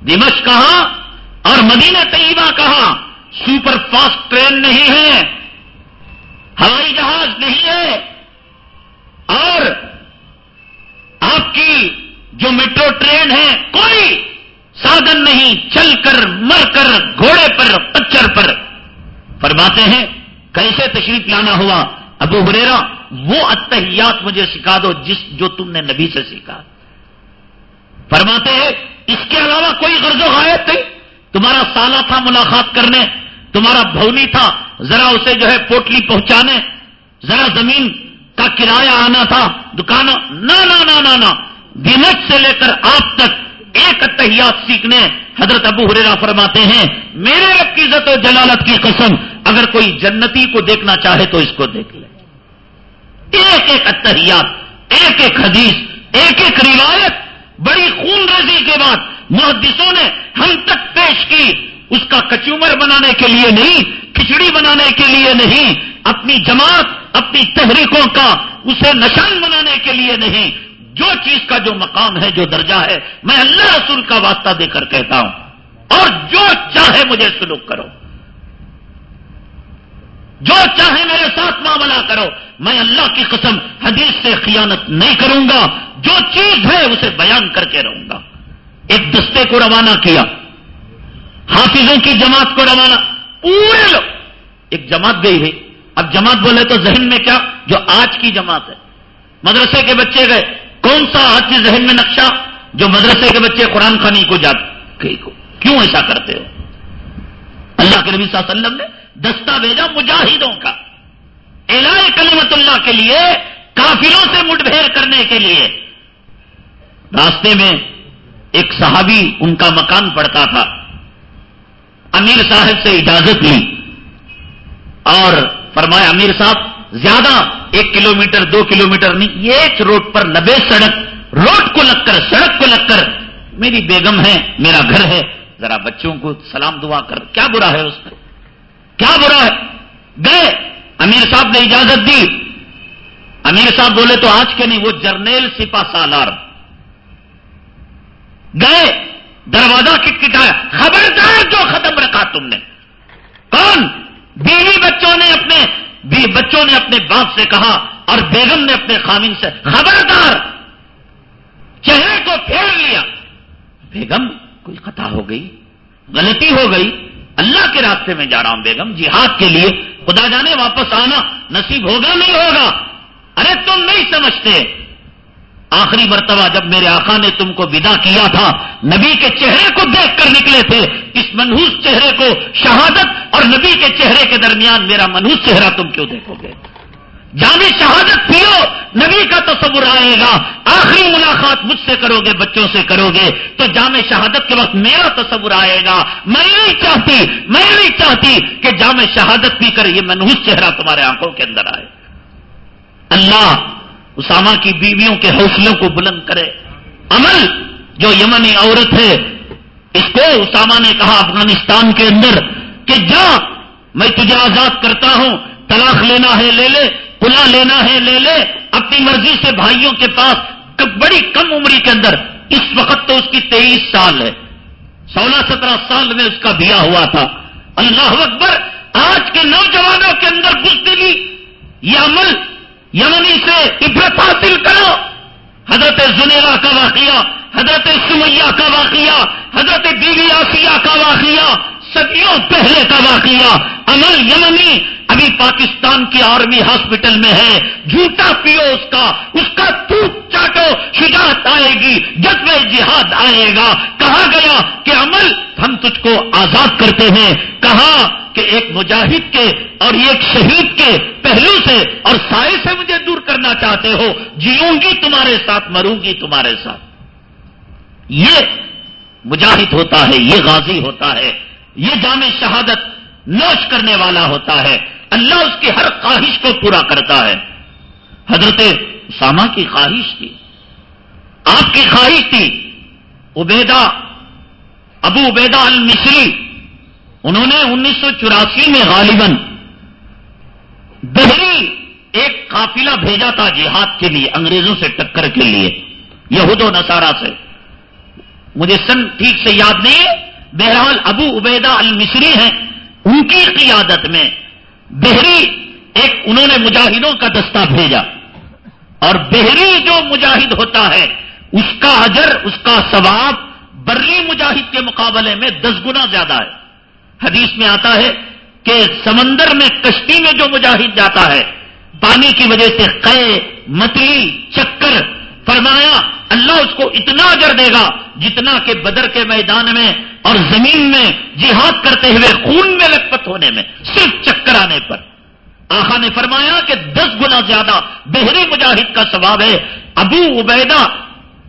دمش کہاں؟ اور مدینہ طیبہ کہاں؟ سپر فاسٹ ٹرین نہیں ہے۔ ہوائی جہاز نہیں ہے اور آپ کی جو میٹرو ٹرین ہے کوئی سادن نہیں، چل کر، مر کر، گھوڑے پر پچر پر۔ فرماتے ہیں، کیسے تشریف لانا ہوا؟ ابو ہریرا وہ اتحیات مجھے سکھا دو جس جو تم نے نبی سے سیکھا۔ فرماتے ہیں، اس کے علاوہ کوئی غرض و غائب نہیں۔ تمہارا سالہ تھا ملاقات کرنے، تمہارا بھونی تھا ذرا اسے جو ہے پوٹلی پہنچانے، ذرا زمین کا کرایہ آنا تھا دکانوں نہ نہ دنت سے لے کر آپ تک ایک اتحیات سیکھنے حضرت ابو ہریرا فرماتے ہیں، میرے رب کی عزت و جلالت کی قسم، اگر کوئی جنتی کو دیکھنا چاہے تو اس کو دیکھ لے۔ ایک ایک اتحیات ایک ایک حدیث، ایک ایک روایت، بڑی خون ریزی کے بعد محدثوں نے ہم تک پیش کی۔ اس کا کچومر بنانے کے لیے نہیں، کھچڑی بنانے کے لیے نہیں، اپنی جماعت، اپنی تحریکوں کا، اسے نشان بنانے کے لیے نہیں۔ جو چیز کا جو مقام ہے، جو درجہ ہے، میں اللہ رسول کا واسطہ دے کر کہتا ہوں۔ اور جو چاہے مجھے سلوک کرو۔ جو چاہے میرے ساتھ معاملہ کرو، میں اللہ کی قسم حدیث سے خیانت نہیں کروں گا۔ جو چیز ہے، اسے بیان کر کے رہوں گا۔ ایک دستے کو روانہ کیا۔ حافظوں کی جماعت کو روانہ۔ پورے لوگ۔ ایک جماعت گئی ہے۔ اب جماعت بولے تو ذہن میں کیا؟ جو آج کی جماعت ہے۔ مدرسے کے بچے گئے۔ کون سا آج کے ذہن میں نقشہ؟ جو مدرسے کے بچے قرآن خانی کو جاتے کیوں ایسا کرتے ہو؟ اللہ کے نبی صلی اللہ علیہ وسلم نے دستہ بھیجا مجاہدوں کا۔ الہ کلمت اللہ کے لیے، کافروں سے مٹبھیر کرنے کے لیے۔ راستے میں ایک صحابی ان کا مکان پڑتا تھا۔ امیر صاحب سے اجازت لی اور فرمایا امیر صاحب، زیادہ ایک کلومیٹر، دو کلومیٹر نہیں، یہ روڈ پر نبے سڑک، روڈ کو لگ کر، سڑک کو لگ کر، میری بیگم ہے، میرا گھر ہے، ذرا بچوں کو سلام دعا کر، کیا برا ہے اس میں؟ کیا برا ہے؟ گئے، امیر صاحب نے اجازت دی۔ امیر صاحب بولے تو آج کے نہیں، وہ جرنیل سپا سالار۔ گئے دروازہ کٹکھٹایا خبردار جو ختم رکھا تم نے۔ کون؟ بیوی بچوں نے اپنے بچوں نے اپنے باپ سے کہا اور بیگم نے اپنے خامن سے، خبردار! چہرے کو پھیر لیا۔ بیگم، کوئی خطا ہو گئی؟ غلطی ہو گئی۔ اللہ کے راستے میں جا رہا ہوں بیگم، جہاد کے لیے۔ خدا جانے واپس آنا نصیب ہوگا نہیں ہوگا؟ ارے تم نہیں سمجھتے۔ آخری مرتبہ جب میرے آقا نے تم کو ودا کیا تھا، نبی کے چہرے کو دیکھ کر نکلے تھے، اس منہوس چہرے کو شہادت اور نبی کے چہرے کے درمیان میرا منہوس چہرہ تم کیوں دیکھو گے؟ جامع شہادت پیو، نبی کا تصور آئے گا، آخری ملاقات مجھ سے کرو گے، بچوں سے کرو گے، تو جامع شہادت کے وقت میرا تصور آئے گا۔ میں نہیں چاہتی، میں نہیں چاہتی کہ جامع شہادت پی کر یہ منہوس چہرہ تمہارے آنکھوں کے اندر آئے۔ اللہ اسامہ کی بیویوں کے حوصلوں کو بلند کرے۔ عمل، جو یمنی عورت ہے، اس کو اسامہ نے کہا افغانستان کے اندر کہ جا، میں تجھے آزاد کرتا ہوں، طلاق لینا ہے، لے لے کلا لینا ہے، لے لے، اپنی مرضی سے بھائیوں کے پاس بڑی کم عمری کے اندر۔ اس وقت تو اس کی تیئیس سال ہے۔ سولہ سترہ سال میں اس کا دیا ہوا تھا۔ اللہ اکبر، آج کے نوجوانوں کے اندر بزدلی یہ عمل یمنی سے عبرت حاصل کرو۔ حضرت زنیرا کا واقعہ، حضرت سمیہ کا واقعہ، حضرت بیوی آسیہ کا واقعہ، صدیوں پہلے کا واقعہ، عمل یمنی ابھی پاکستان کی آرمی ہاسپٹل میں ہے، جھوٹا پیو اس کا اس کا ٹوٹ چاٹو شجاعت آئے گی جب میں جہاد آئے گا۔ کہا گیا کہ عمل، ہم تجھ کو آزاد کرتے ہیں۔ کہا کہ ایک مجاہد کے اور ایک شہید کے پہلو سے اور سائے سے مجھے دور کرنا چاہتے ہو۔ جیوں گی تمہارے ساتھ، مروں گی تمہارے ساتھ۔ یہ مجاہد ہوتا ہے، یہ غازی ہوتا ہے۔ یہ جامع شہادت نوش کرنے والا ہوتا ہے۔ اللہ اس کی ہر خواہش کو پورا کرتا ہے۔ حضرت اسامہ کی خواہش تھی۔ آپ کی خواہش تھی۔ عبیدہ، ابو عبیدہ المصری، انہوں نے انیس سو چوراسی میں غالباً دہلی ایک قافلہ بھیجا تھا جہاد کے لیے، انگریزوں سے ٹکر کے لیے، یہود و نصارہ سے۔ مجھے سن ٹھیک سے یاد نہیں ہے۔ بہرحال ابو عبیدہ المصری ہیں۔ ان کی قیادت میں بحری ایک انہوں نے مجاہدوں کا دستہ بھیجا اور بحری جو مجاہد ہوتا ہے، اس کا اجر، اس کا ثواب بری مجاہد کے مقابلے میں دس گنا زیادہ ہے۔ حدیث میں آتا ہے کہ سمندر میں کشتی میں جو مجاہد جاتا ہے، پانی کی وجہ سے قے، متلی، چکر، فرمایا اللہ اس کو اتنا اجر دے گا جتنا کہ بدر کے میدان میں اور زمین میں جہاد کرتے ہوئے خون میں لکپت ہونے میں، صرف چکر آنے پر۔ آخا نے فرمایا کہ دس گنا زیادہ بحری مجاہد کا ثواب ہے۔ ابو عبیدہ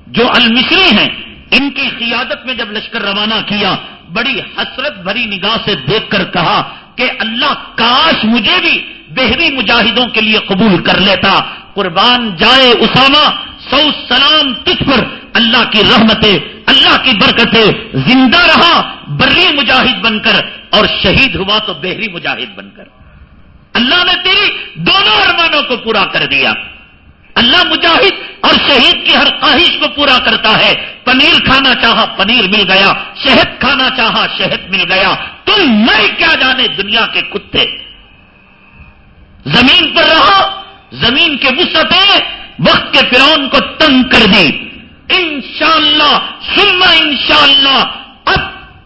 جو المصری ہیں، ان کی قیادت میں جب لشکر روانہ کیا، بڑی حسرت بھری نگاہ سے دیکھ کر کہا کہ اللہ کاش مجھے بھی بحری مجاہدوں کے لیے قبول کر لیتا۔ قربان جائے اسامہ سو سلام تجھ پر اللہ کی رحمتیں، اللہ کی برکتیں۔ زندہ رہا بری مجاہد بن کر، اور شہید ہوا تو بحری مجاہد بن کر۔ اللہ نے تیری دونوں ارمانوں کو پورا کر دیا۔ اللہ مجاہد اور شہید کی ہر خواہش کو پورا کرتا ہے۔ پنیر کھانا چاہا، پنیر مل گیا۔ شہد کھانا چاہا، شہد مل گیا۔ تم میں کیا جانے دنیا کے کتے۔ زمین پر رہو زمین کے وسطیں وقت کے فرعون کو تنگ کر دی انشاءاللہ سننا انشاءاللہ، اب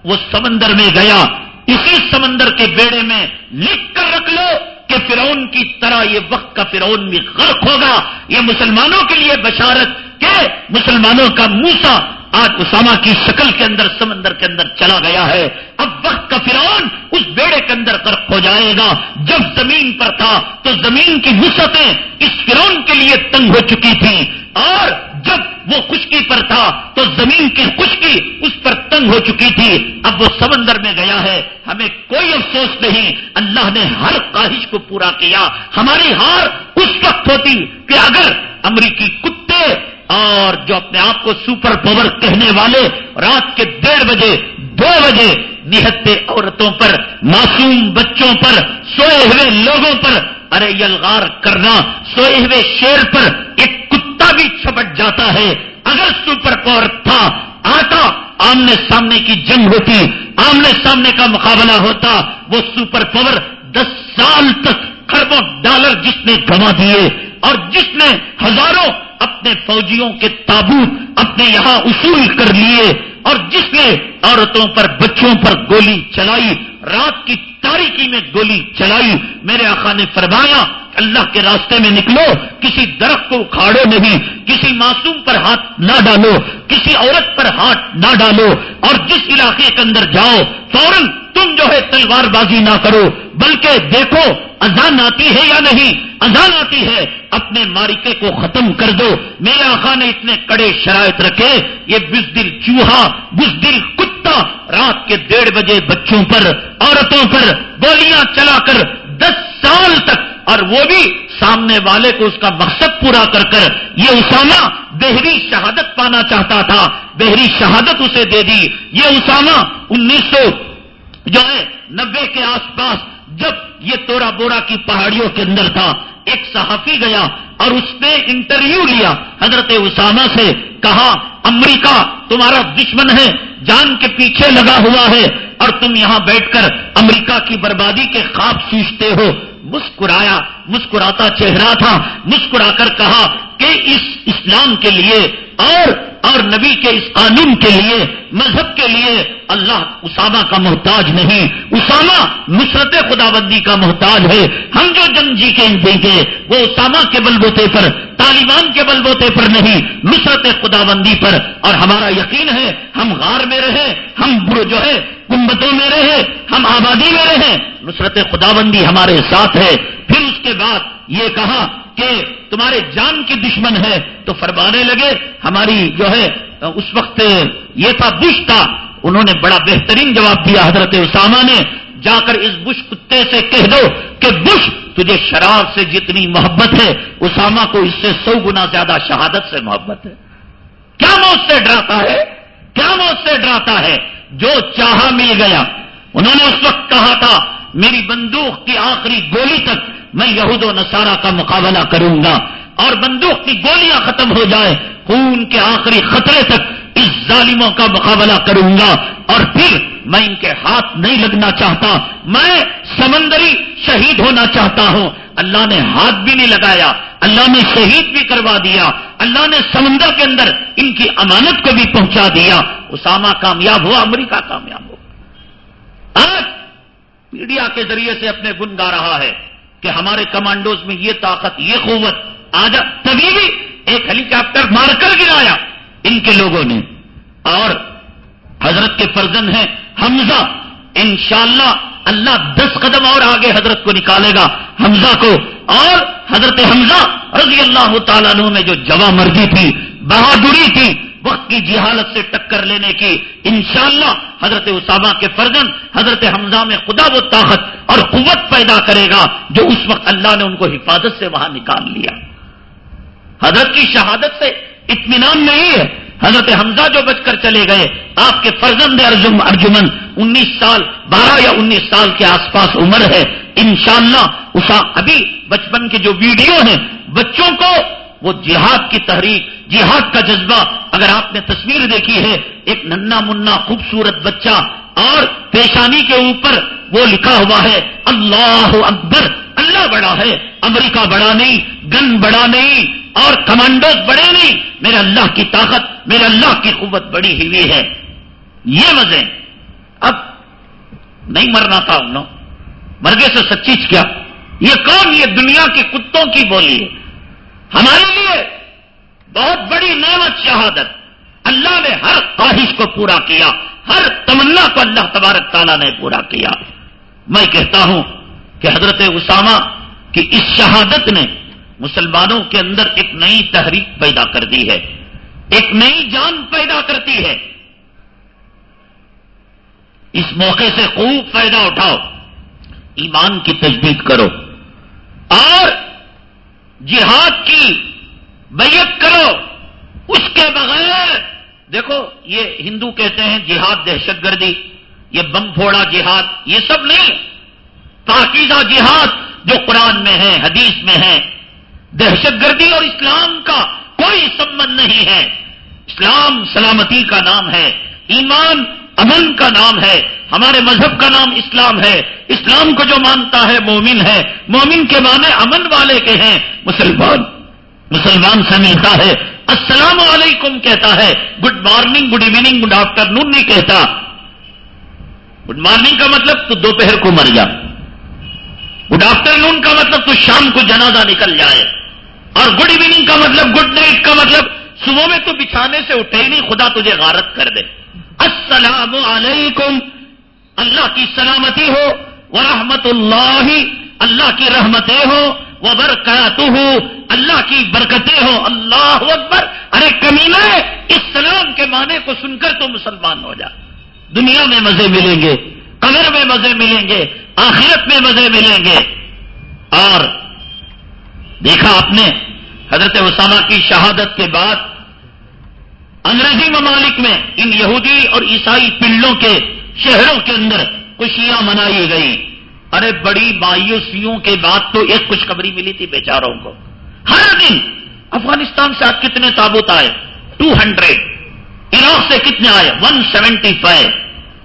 وہ سمندر میں گیا۔ اسی سمندر کے بیڑے میں لکھ کر رکھ لو کہ فرعون کی طرح یہ وقت کا فرعون بھی غرق ہوگا۔ یہ مسلمانوں کے لیے بشارت کہ مسلمانوں کا موسا آج اسامہ کی شکل کے اندر، سمندر کے اندر چلا گیا ہے۔ اب وقت کا فرعون اس بیڑے کے اندر غرق ہو جائے گا۔ جب زمین پر تھا تو زمین کی وسعتیں اس فرعون کے لیے تنگ ہو چکی تھی اور جب وہ خشکی پر تھا تو زمین کی خشکی اس پر تنگ ہو چکی تھی۔ اب وہ سمندر میں گیا ہے۔ ہمیں کوئی افسوس نہیں۔ اللہ نے ہر خواہش کو پورا کیا۔ ہماری ہار اس وقت ہوتی کہ اگر امریکی کتے اور جو اپنے آپ کو سپر پاور کہنے والے رات کے ڈیڑھ بجے، دو بجے نہتے عورتوں پر، معصوم بچوں پر، سوئے ہوئے لوگوں پر، ارے یلغار کرنا، سوئے ہوئے شیر پر ایک کتا بھی چھپٹ جاتا ہے۔ اگر سپر پاور تھا آتا آمنے سامنے کی جنگ ہوتی، آمنے سامنے کا مقابلہ ہوتا، وہ سپر پاور دس سال تک خربوں ڈالر جس نے گوا دیے اور جس نے ہزاروں اپنے فوجیوں کے تابوت اپنے یہاں اصول کر لیے اور جس نے عورتوں پر بچوں پر گولی چلائی رات کی تاریخی میں گولی چلائی، میرے آقا نے فرمایا، اللہ کے راستے میں نکلو، کسی درخت کو اکھاڑو نہیں، کسی معصوم پر ہاتھ نہ ڈالو، کسی عورت پر ہاتھ نہ ڈالو، اور جس علاقے کے اندر جاؤ، فوراً تم جو ہے تلوار بازی نہ کرو، بلکہ دیکھو، اذان آتی ہے یا نہیں؟ اذان آتی ہے، اپنے مارکے کو ختم کر دو۔ میرے آقا نے اتنے کڑے شرائط رکھے، یہ بزدل چوہا، بزدل کتا، رات کے ڈیڑھ بجے بچوں پر عورتوں پر گولیاں چلا کر دس سال تک اور وہ بھی سامنے والے کو اس کا مقصد پورا کر کر یہ اسامہ بحری شہادت پانا چاہتا تھا، بحری شہادت اسے دے دی۔ یہ اسامہ انیس سو جو ہے نبے کے آس پاس جب یہ تورا بورا کی پہاڑیوں کے اندر تھا ایک صحافی گیا اور اس نے انٹرویو لیا۔ حضرت اسامہ سے کہا، امریکہ، تمہارا دشمن ہے، جان کے پیچھے لگا ہوا ہے اور تم یہاں بیٹھ کر امریکہ کی بربادی کے خواب سوچتے ہو۔ مسکرایا، مسکراتا چہرہ تھا، مسکرا کر کہا کہ اس اسلام کے لیے اور اور نبی کے اس قانون کے لیے، مذہب کے لیے اللہ اسامہ کا محتاج نہیں۔ اسامہ نصرت خدا بندی کا محتاج ہے۔ ہم جو جنگ جی کے دیں گے وہ اسامہ کے بل بوتے پر، طالبان کے بل بوتے پر نہیں، نصرت خدا بندی پر۔ اور ہمارا یقین ہے، ہم غار میں رہے ہم جو ہے گمبتوں میں رہے، ہم آبادی میں رہے، نصرت خدا بندی ہمارے ساتھ ہے۔ پھر اس کے بعد یہ کہا کہ تمہارے جان کی دشمن ہے۔ تو فرمانے لگے، ہماری جو ہے، اس وقت یہ تھا، بش تھا۔ انہوں نے بڑا بہترین جواب دیا حضرت اسامہ نے۔ جا کر اس بش کتے سے کہہ دو کہ بش، تجھے شراب سے جتنی محبت ہے، اسامہ کو اس سے سو گنا زیادہ شہادت سے محبت ہے۔ کیا موت سے ڈراتا ہے؟ کیا موت سے ڈراتا ہے؟ جو چاہا مل گیا۔ انہوں نے اس وقت کہا تھا، میری بندوق کی آخری گولی تک میں یہود و نصارہ کا مقابلہ کروں گا اور بندوق کی گولیاں ختم ہو جائے خون کے آخری خطرے تک اس ظالموں کا مقابلہ کروں گا اور پھر میں ان کے ہاتھ نہیں لگنا چاہتا، میں سمندری شہید ہونا چاہتا ہوں۔ اللہ نے ہاتھ بھی نہیں لگایا، اللہ نے شہید بھی کروا دیا، اللہ نے سمندر کے اندر ان کی امانت کو بھی پہنچا دیا۔ اسامہ کامیاب ہوا، امریکہ کامیاب ہوا۔ آج میڈیا کے ذریعے سے اپنے گن گا رہا ہے کہ ہمارے کمانڈوز میں یہ طاقت، یہ قوت آج تبھی بھی ایک ہیلی کاپٹر مار کر گرایا۔ ان کے لوگوں نے اور حضرت کے فرزن ہیں حمزہ، انشاءاللہ اللہ دس قدم اور آگے حضرت کو نکالے گا۔ حمزہ کو۔ اور حضرت حمزہ رضی اللہ تعالیٰ عنہ میں جو جوا مرگی تھی، بہادری تھی، وقت کی جہالت سے ٹکر لینے کی، انشاءاللہ حضرت اسامہ کے فرزن حضرت حمزہ میں خدا وہ طاقت اور قوت پیدا کرے گا، جو اس وقت اللہ نے ان کو حفاظت سے وہاں نکال لیا۔ حضرت کی شہادت سے اطمینان نہیں ہے۔ حضرت حمزہ جو بچ کر چلے گئے، آپ کے فرزند ارجم ارجمن انیس سال، بارہ یا انیس سال کے آس پاس عمر ہے۔ انشاءاللہ شاء ابھی بچپن کے جو ویڈیو ہیں، بچوں کو وہ جہاد کی تحریک، جہاد کا جذبہ اگر آپ نے تصویر دیکھی ہے، ایک ننا منا خوبصورت بچہ اور پیشانی کے اوپر وہ لکھا ہوا ہے، اللہ اکبر۔ اللہ بڑا ہے، امریکہ بڑا نہیں، گن بڑا نہیں، اور کمانڈوز بڑے نہیں، میرے اللہ کی طاقت، میرے اللہ کی قوت بڑی ہوئی ہے۔ یہ مزے اب نہیں مرنا تھا انہوں مرگے سے سچیز کیا۔ یہ کون یہ دنیا کے کتوں کی بولی ہے۔ ہمارے لیے بہت بڑی نعمت، شہادت۔ اللہ نے ہر خواہش کو پورا کیا۔ ہر تمنا کو اللہ تبارک تعالیٰ نے پورا کیا۔ میں کہتا ہوں کہ حضرت اسامہ کی اس شہادت نے مسلمانوں کے اندر ایک نئی تحریک پیدا کر دی ہے، ایک نئی جان پیدا کرتی ہے۔ اس موقع سے خوب فائدہ اٹھاؤ، ایمان کی تجدید کرو اور جہاد کی بیعت کرو۔ اس کے بغیر، دیکھو، یہ ہندو کہتے ہیں جہاد دہشت گردی، یہ بم پھوڑا جہاد، یہ سب نہیں۔ پاکیزہ جہاد جو قرآن میں ہے، حدیث میں ہے۔ دہشت گردی اور اسلام کا کوئی سمبند نہیں ہے۔ اسلام سلامتی کا نام ہے، ایمان امن کا نام ہے۔ ہمارے مذہب کا نام اسلام ہے۔ اسلام کو جو مانتا ہے، مومن ہے۔ مومن کے معنی امن والے کے ہیں۔ مسلمان مسلمان سے ملتا ہے۔ السلام علیکم کہتا ہے۔ Good morning, good evening good afternoon نہیں کہتا۔ گڈ مارننگ کا مطلب تو دوپہر کو مر جا۔ گڈ آفٹر نون کا مطلب تو شام کو جنازہ نکل جائے اور گڈ ایوننگ کا مطلب گڈ نائٹ کا مطلب صبح میں تو بچھانے سے اٹھے ہی نہیں، خدا تجھے غارت کر دے۔ السلام علیکم۔ اللہ کی سلامتی ہو۔ وہ رحمت اللہ اللہ کی رحمتیں ہو۔ وہ برکات ہو اللہ کی برکتیں ہو۔ اللہ اکبر۔ ارے کمینا اس سلام کے معنی کو سن کر تو مسلمان ہو جا۔ دنیا میں مزے ملیں گے، قبر میں مزے ملیں گے۔ آخرت میں مزے ملیں گے۔ اور دیکھا آپ نے حضرت اسامہ کی شہادت کے بعد انگریزی ممالک میں ان یہودی اور عیسائی پنڈوں کے شہروں کے اندر خوشیاں منائی گئی ارے بڑی مایوسیوں کے بعد تو ایک خوشخبری ملی تھی بیچاروں کو۔ ہر دن افغانستان سے آج کتنے تابوت آئے؟ ٹو ہنڈریڈ عراق سے کتنے آئے؟ ون سیونٹی فائیو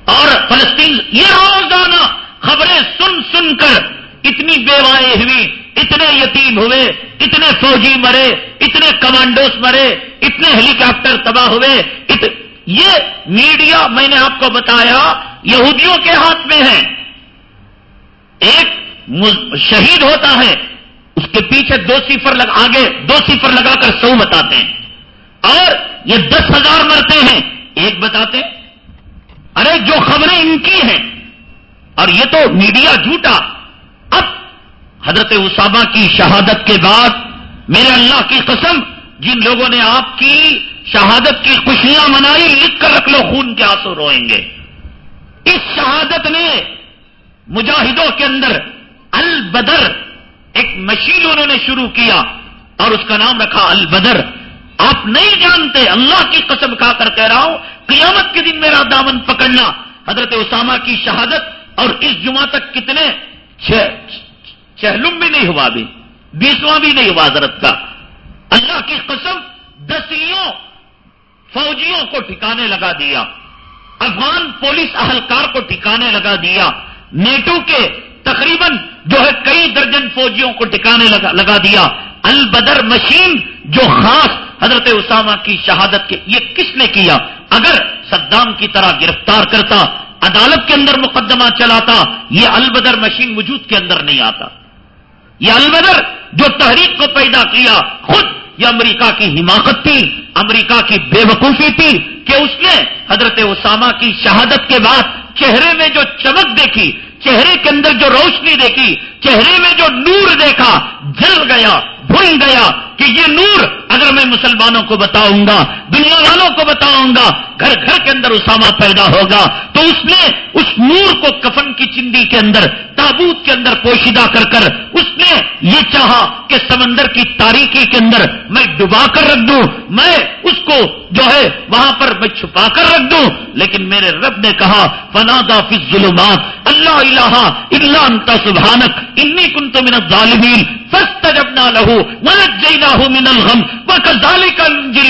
اور فلسطین یہ روزانہ خبریں سن سن کر اتنی بیوائیں ہوئی اتنے یتیم ہوئے، اتنے فوجی مرے، اتنے کمانڈوز مرے، اتنے ہیلی کاپٹر تباہ ہوئے، ات... یہ میڈیا میں نے آپ کو بتایا یہودیوں کے ہاتھ میں ہے۔ ایک شہید ہوتا ہے، اس کے پیچھے دو صفر لگا آگے دو صفر لگا کر سو بتاتے ہیں۔ اور یہ دس ہزار مرتے ہیں۔ ایک بتاتے ارے جو خبریں ان کی ہیں اور یہ تو میڈیا جھوٹا۔ اب حضرت اسامہ کی شہادت کے بعد میرے اللہ کی قسم، جن لوگوں نے آپ کی شہادت کی خوشیاں منائی، لکھ کر رکھ لو، خون کے آنسو روئیں گے۔ اس شہادت نے مجاہدوں کے اندر البدر، ایک مشین انہوں نے شروع کیا اور اس کا نام رکھا البدر۔ آپ نہیں جانتے، اللہ کی قسم کھا کر کہہ رہا ہوں، قیامت کے دن میرا دامن پکڑنا۔ حضرت اسامہ کی شہادت اور اس جمعہ تک کتنے چہلم بھی نہیں ہوا بھی بیسواں بھی نہیں ہوا حضرت کا۔ اللہ کی قسم دسیوں فوجیوں کو ٹھکانے لگا دیا، افغان پولیس اہلکار کو ٹھکانے لگا دیا، نیٹو کے تقریباً جو ہے کئی درجن فوجیوں کو ٹھکانے لگا لگا دیا۔ البدر مشین جو خاص حضرت اسامہ کی شہادت کے یہ کس نے کیا؟ اگر صدام کی طرح گرفتار کرتا عدالت کے اندر مقدمہ چلاتا، یہ البدر مشین وجود کے اندر نہیں آتا۔ یہ البدر جو تحریک کو پیدا کیا، خود یہ امریکہ کی حماقت تھی، امریکہ کی بے وقوفی تھی کہ اس نے حضرت اسامہ کی شہادت کے بعد چہرے میں جو چمک دیکھی، چہرے کے اندر جو روشنی دیکھی، چہرے میں جو نور دیکھا، جل گیا بھول گیا کہ یہ نور اگر میں مسلمانوں کو بتاؤں گا، دنیا والوں کو بتاؤں گا، گھر گھر کے اندر اسامہ پیدا ہوگا، تو اس نے اس نور کو کفن کی چندی کے اندر، تابوت کے اندر پوشیدہ کر کر اس نے یہ چاہا کہ سمندر کی تاریخی کے اندر میں ڈبا کر رکھ دوں، میں اس کو جو ہے وہاں پر میں چھپا کر رکھ دوں۔ لیکن میرے رب نے کہا، فنادا فی ظلمات اللہ الہ الا انت سبحانک انی کنت من الظالمین فاستجبنا له ونجيناه من الغم وكذلك ننجي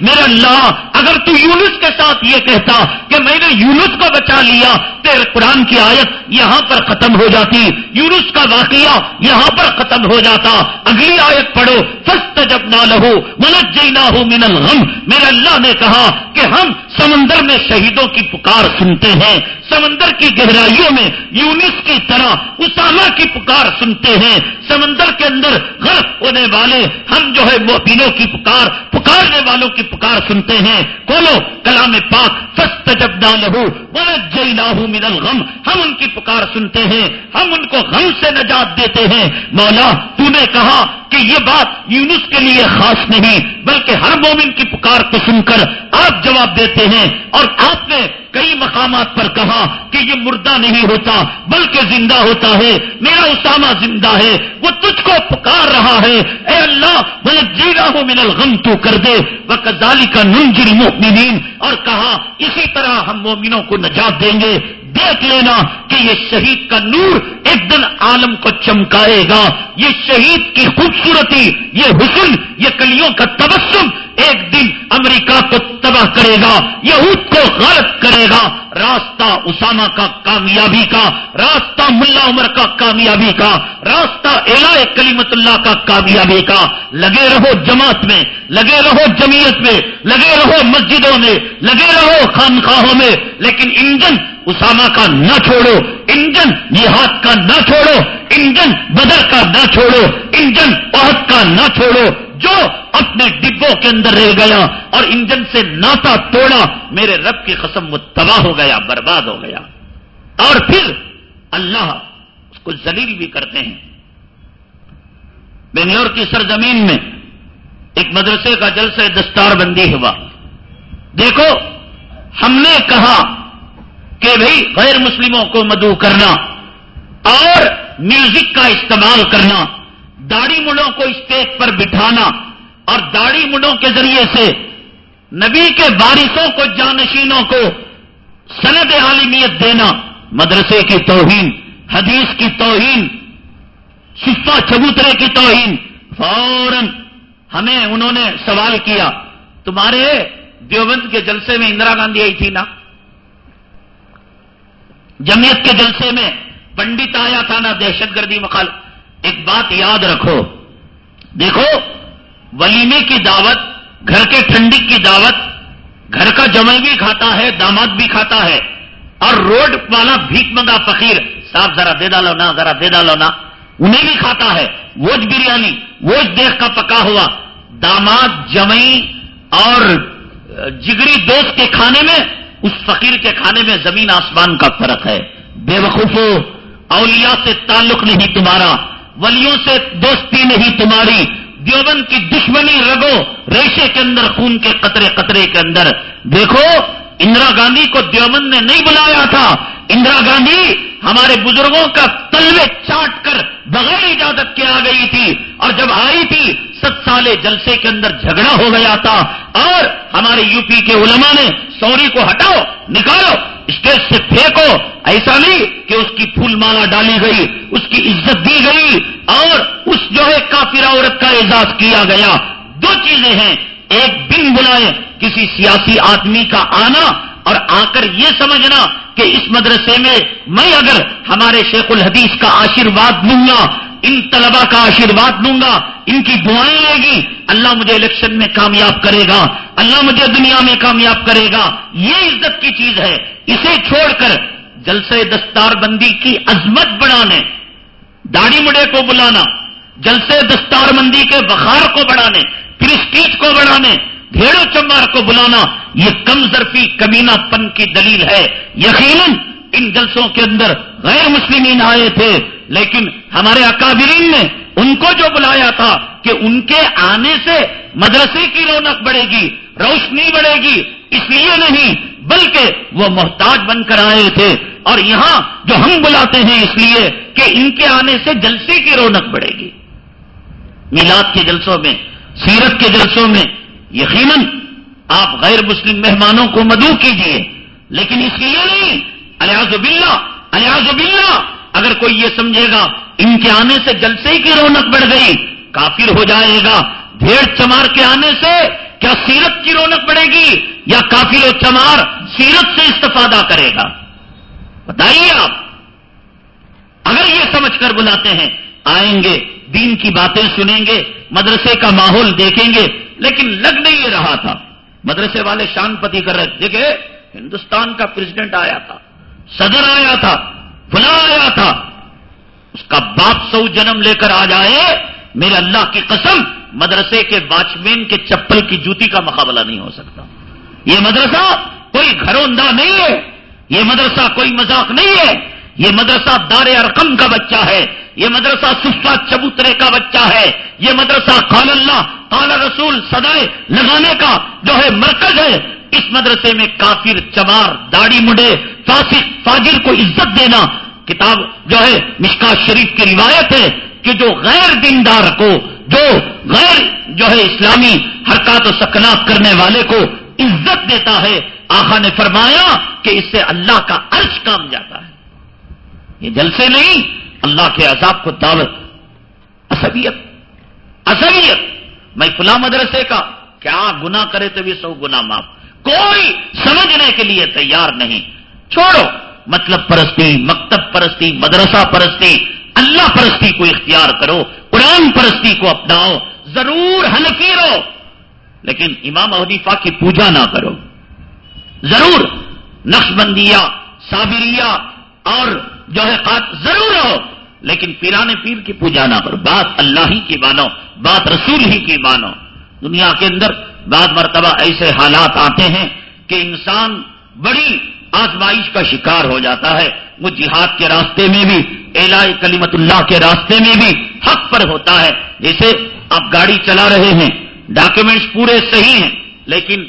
میرے اللہ، اگر تو یونس کے ساتھ یہ کہتا کہ میں نے یونس کو بچا لیا، تیرے قرآن کی آیت یہاں پر ختم ہو جاتی۔ یونس کا واقعہ یہاں پر ختم ہو جاتا۔ اگلی آیت پڑھو فسٹ جب نہ لہو منت جی ہو من الغم۔ میرے اللہ نے کہا کہ ہم سمندر میں شہیدوں کی پکار سنتے ہیں۔ سمندر کی گہرائیوں میں یونس کی طرح اسامہ کی پکار سنتے ہیں۔ سمندر کے اندر غرق ہونے والے ہم جو ہے موپینوں کی پکار، پکارنے والوں کی پکار سنتے ہیں۔ کھولو کلام پاک فسٹ جب نہ لہو منت جئی نہ من الغم۔ ہم ان کی پکار سنتے ہیں۔ ہم ان کو غم سے نجات دیتے ہیں۔ مولا تو نے کہا کہ یہ بات یونس کے لیے خاص نہیں، بلکہ ہر مومن کی پکار کو سن کر آپ جواب دیتے ہیں۔ اور آپ نے کئی مقامات پر کہا کہ یہ مردہ نہیں ہوتا بلکہ زندہ ہوتا ہے، میرا اسامہ زندہ ہے، وہ تجھ کو پکار رہا ہے۔ اے اللہ میں جی رہا ہوں من الغم، تو کر دے۔ وہ کزالی کا ننجر مومنین اور کہا، اسی طرح ہم مومنوں کو نجات دیں گے۔ دیکھ لینا کہ یہ شہید کا نور ایک دن عالم کو چمکائے گا۔ یہ شہید کی خوبصورتی، یہ حسن، یہ کلیوں کا تبسم ایک دن امریکہ کو تباہ کرے گا، یہود کو غلط کرے گا۔ راستہ اسامہ کا کامیابی کا، راستہ ملا عمر کا کامیابی کا، راستہ الا کلیمت اللہ کا کامیابی کا۔ لگے رہو جماعت میں، لگے رہو جمیت میں، لگے رہو مسجدوں میں، لگے رہو خانخواہوں میں۔ لیکن انجن اسامہ کا نہ چھوڑو، انجن جہاد کا نہ چھوڑو، انجن بدر کا نہ چھوڑو، انجن عہد کا نہ چھوڑو۔ جو اپنے ڈبوں کے اندر رہ گیا اور انجن سے ناتا توڑا، میرے رب کی قسم وہ تباہ ہو گیا، برباد ہو گیا۔ اور پھر اللہ اس کو ذلیل بھی کرتے ہیں۔ بنگلور کی سرزمین میں ایک مدرسے کا جلسہ دستار بندی ہوا۔ دیکھو، ہم نے کہا کہ بھائی غیر مسلموں کو مدعو کرنا اور میوزک کا استعمال کرنا۔ داڑھی مڑوں کو اسٹیج پر بٹھانا اور داڑھی مڑوں کے ذریعے سے نبی کے بارشوں کو، جانشینوں کو سند عالمیت دینا، مدرسے کی توہین، حدیث کی توہین شفا چبوترے کی توہین، فوراً ہمیں انہوں نے سوال کیا، تمہارے دیوبند کے جلسے میں اندرا گاندھی آئی تھی نا؟ جمعیت کے جلسے میں پنڈت آیا تھا نا، دہشت گردی مخال ایک بات یاد رکھو۔ دیکھو، ولیمے کی دعوت، گھر کے ٹھنڈک کی دعوت، گھر کا جمع بھی کھاتا ہے، داماد بھی کھاتا ہے۔ اور روڈ والا بھیک منگا فقیر، صاحب ذرا دے ڈالو نا، ذرا دے ڈالو نا، انہیں بھی کھاتا ہے۔ ووج بریانی، ووج دیکھ کا پکا ہوا۔ داماد، جمعی اور جگری دوست کے کھانے میں، اس فقیر کے کھانے میں زمین آسمان کا فرق ہے۔ بے وقوفو، اولیاء سے تعلق نہیں تمہارا۔ ولیوں سے دوستی نہیں تمہاری، دیوبند کی دشمنی رگو ریشے کے اندر، خون کے قطرے قطرے کے اندر۔ دیکھو، اندرا گاندھی کو دیوبند نے نہیں بلایا تھا۔ اندرا گاندھی ہمارے بزرگوں کا تلوے چاٹ کر بغیر اجازت کے آ گئی تھی اور جب آئی تھی، ست سالے جلسے کے اندر جھگڑا ہو گیا تھا اور ہمارے یو پی کے علماء نے سوری کو ہٹاؤ، نکالو، اسٹیج سے پھینکو، ایسا نہیں کہ اس کی پھول مالا ڈالی گئی، اس کی عزت دی گئی اور اس جو ہے کافر عورت کا اعزاز کیا گیا۔ دو چیزیں ہیں، ایک بن بلائے کسی سیاسی آدمی کا آنا اور آ کر یہ سمجھنا کہ اس مدرسے میں میں اگر ہمارے شیخ الحدیث کا آشیرواد لوں گا، ان طلبا کا آشیرواد لوں گا، ان کی دعائیں لے گی، اللہ مجھے الیکشن میں کامیاب کرے گا، اللہ مجھے دنیا میں کامیاب کرے گا، یہ عزت کی چیز ہے۔ اسے چھوڑ کر جلسے دستار بندی کی عظمت بڑھانے، داڑھی مڈے کو بلانا جلسے دستار بندی کے بخار کو بڑھانے، پرسٹیج کو بڑھانے بھیڑو چمار کو بلانا یہ کم ظرفی کمینہ پن کی دلیل ہے۔ یقیناً ان جلسوں کے اندر غیر مسلمین آئے تھے، لیکن ہمارے اکابرین نے ان کو جو بلایا تھا کہ ان کے آنے سے مدرسے کی رونق بڑھے گی، روشنی بڑھے گی، اس لیے نہیں، بلکہ وہ محتاج بن کر آئے تھے۔ اور یہاں جو ہم بلاتے ہیں اس لیے کہ ان کے آنے سے جلسے کی رونق بڑھے گی۔ میلاد کے جلسوں میں، سیرت کے جلسوں میں یقیناً آپ غیر مسلم مہمانوں کو مدعو کیجیے لیکن اس لیے نہیں الیاز باللہ الیاز باللہ، اگر کوئی یہ سمجھے گا، ان کے آنے سے جلسے کی رونق بڑھ گئی، کافر ہو جائے گا، بھیڑ چمار کے آنے سے کیا سیرت کی رونق بڑھے گی، یا کافر و چمار سیرت سے استفادہ کرے گا؟ بتائیے آپ، اگر یہ سمجھ کر بلاتے ہیں، آئیں گے، دین کی باتیں سنیں گے، مدرسے کا ماحول دیکھیں گے لیکن لگ نہیں رہا تھا۔ مدرسے والے شان پتی کر رہے دیکھے، ہندوستان کا پریزیڈنٹ آیا تھا۔ صدر آیا تھا۔ فلا آیا تھا۔ اس کا باپ سو جنم لے کر آ جائے، میرے اللہ کی قسم، مدرسے کے واچ مین کے چپل کی جوتی کا مقابلہ نہیں ہو سکتا۔ یہ مدرسہ کوئی گھروندہ نہیں ہے، یہ مدرسہ کوئی مذاق نہیں ہے۔ یہ مدرسہ دار ارقم کا بچہ ہے، یہ مدرسہ سفا چبوترے کا بچہ ہے، یہ مدرسہ قال اللہ، قال رسول سدائے لگانے کا جو ہے مرکز ہے۔ اس مدرسے میں کافر، چمار داڑی مڈے، فاسق، فاجر کو عزت دینا کتاب جو ہے مشکا شریف کی روایت ہے کہ جو غیر دیندار کو، جو غیر جو ہے اسلامی حرکات و سکنات کرنے والے کو عزت دیتا ہے۔ آخا نے فرمایا کہ اس سے اللہ کا عرش کام جاتا ہے۔ یہ جلسے نہیں، اللہ کے عذاب کو دعوت۔ اصبیت اصبیت میں فلاں مدرسے کا کیا گنا کرے تو بھی سو گنا معاف۔ کوئی سمجھنے کے لیے تیار نہیں۔ چھوڑو۔ مطلب پرستی، مکتب پرستی، مدرسہ پرستی، اللہ پرستی کو اختیار کرو۔ قرآن پرستی کو اپناؤ۔ ضرور حنفی رہو۔ لیکن امام حدیفہ کی پوجا نہ کرو۔ ضرور نقش بندیا صابریہ اور جو ہے ضرور ہو، لیکن پیرانے پیر کی پوجا نہ کرو۔ بات اللہ ہی کی مانو، بات رسول ہی کی مانو۔ دنیا کے اندر بعض مرتبہ ایسے حالات آتے ہیں کہ انسان بڑی آزمائش کا شکار ہو جاتا ہے۔ وہ جہاد کے راستے میں بھی الا کلیمت اللہ کے راستے میں بھی حق پر ہوتا ہے۔ جیسے آپ گاڑی چلا رہے ہیں ڈاکومنٹس پورے صحیح ہیں، لیکن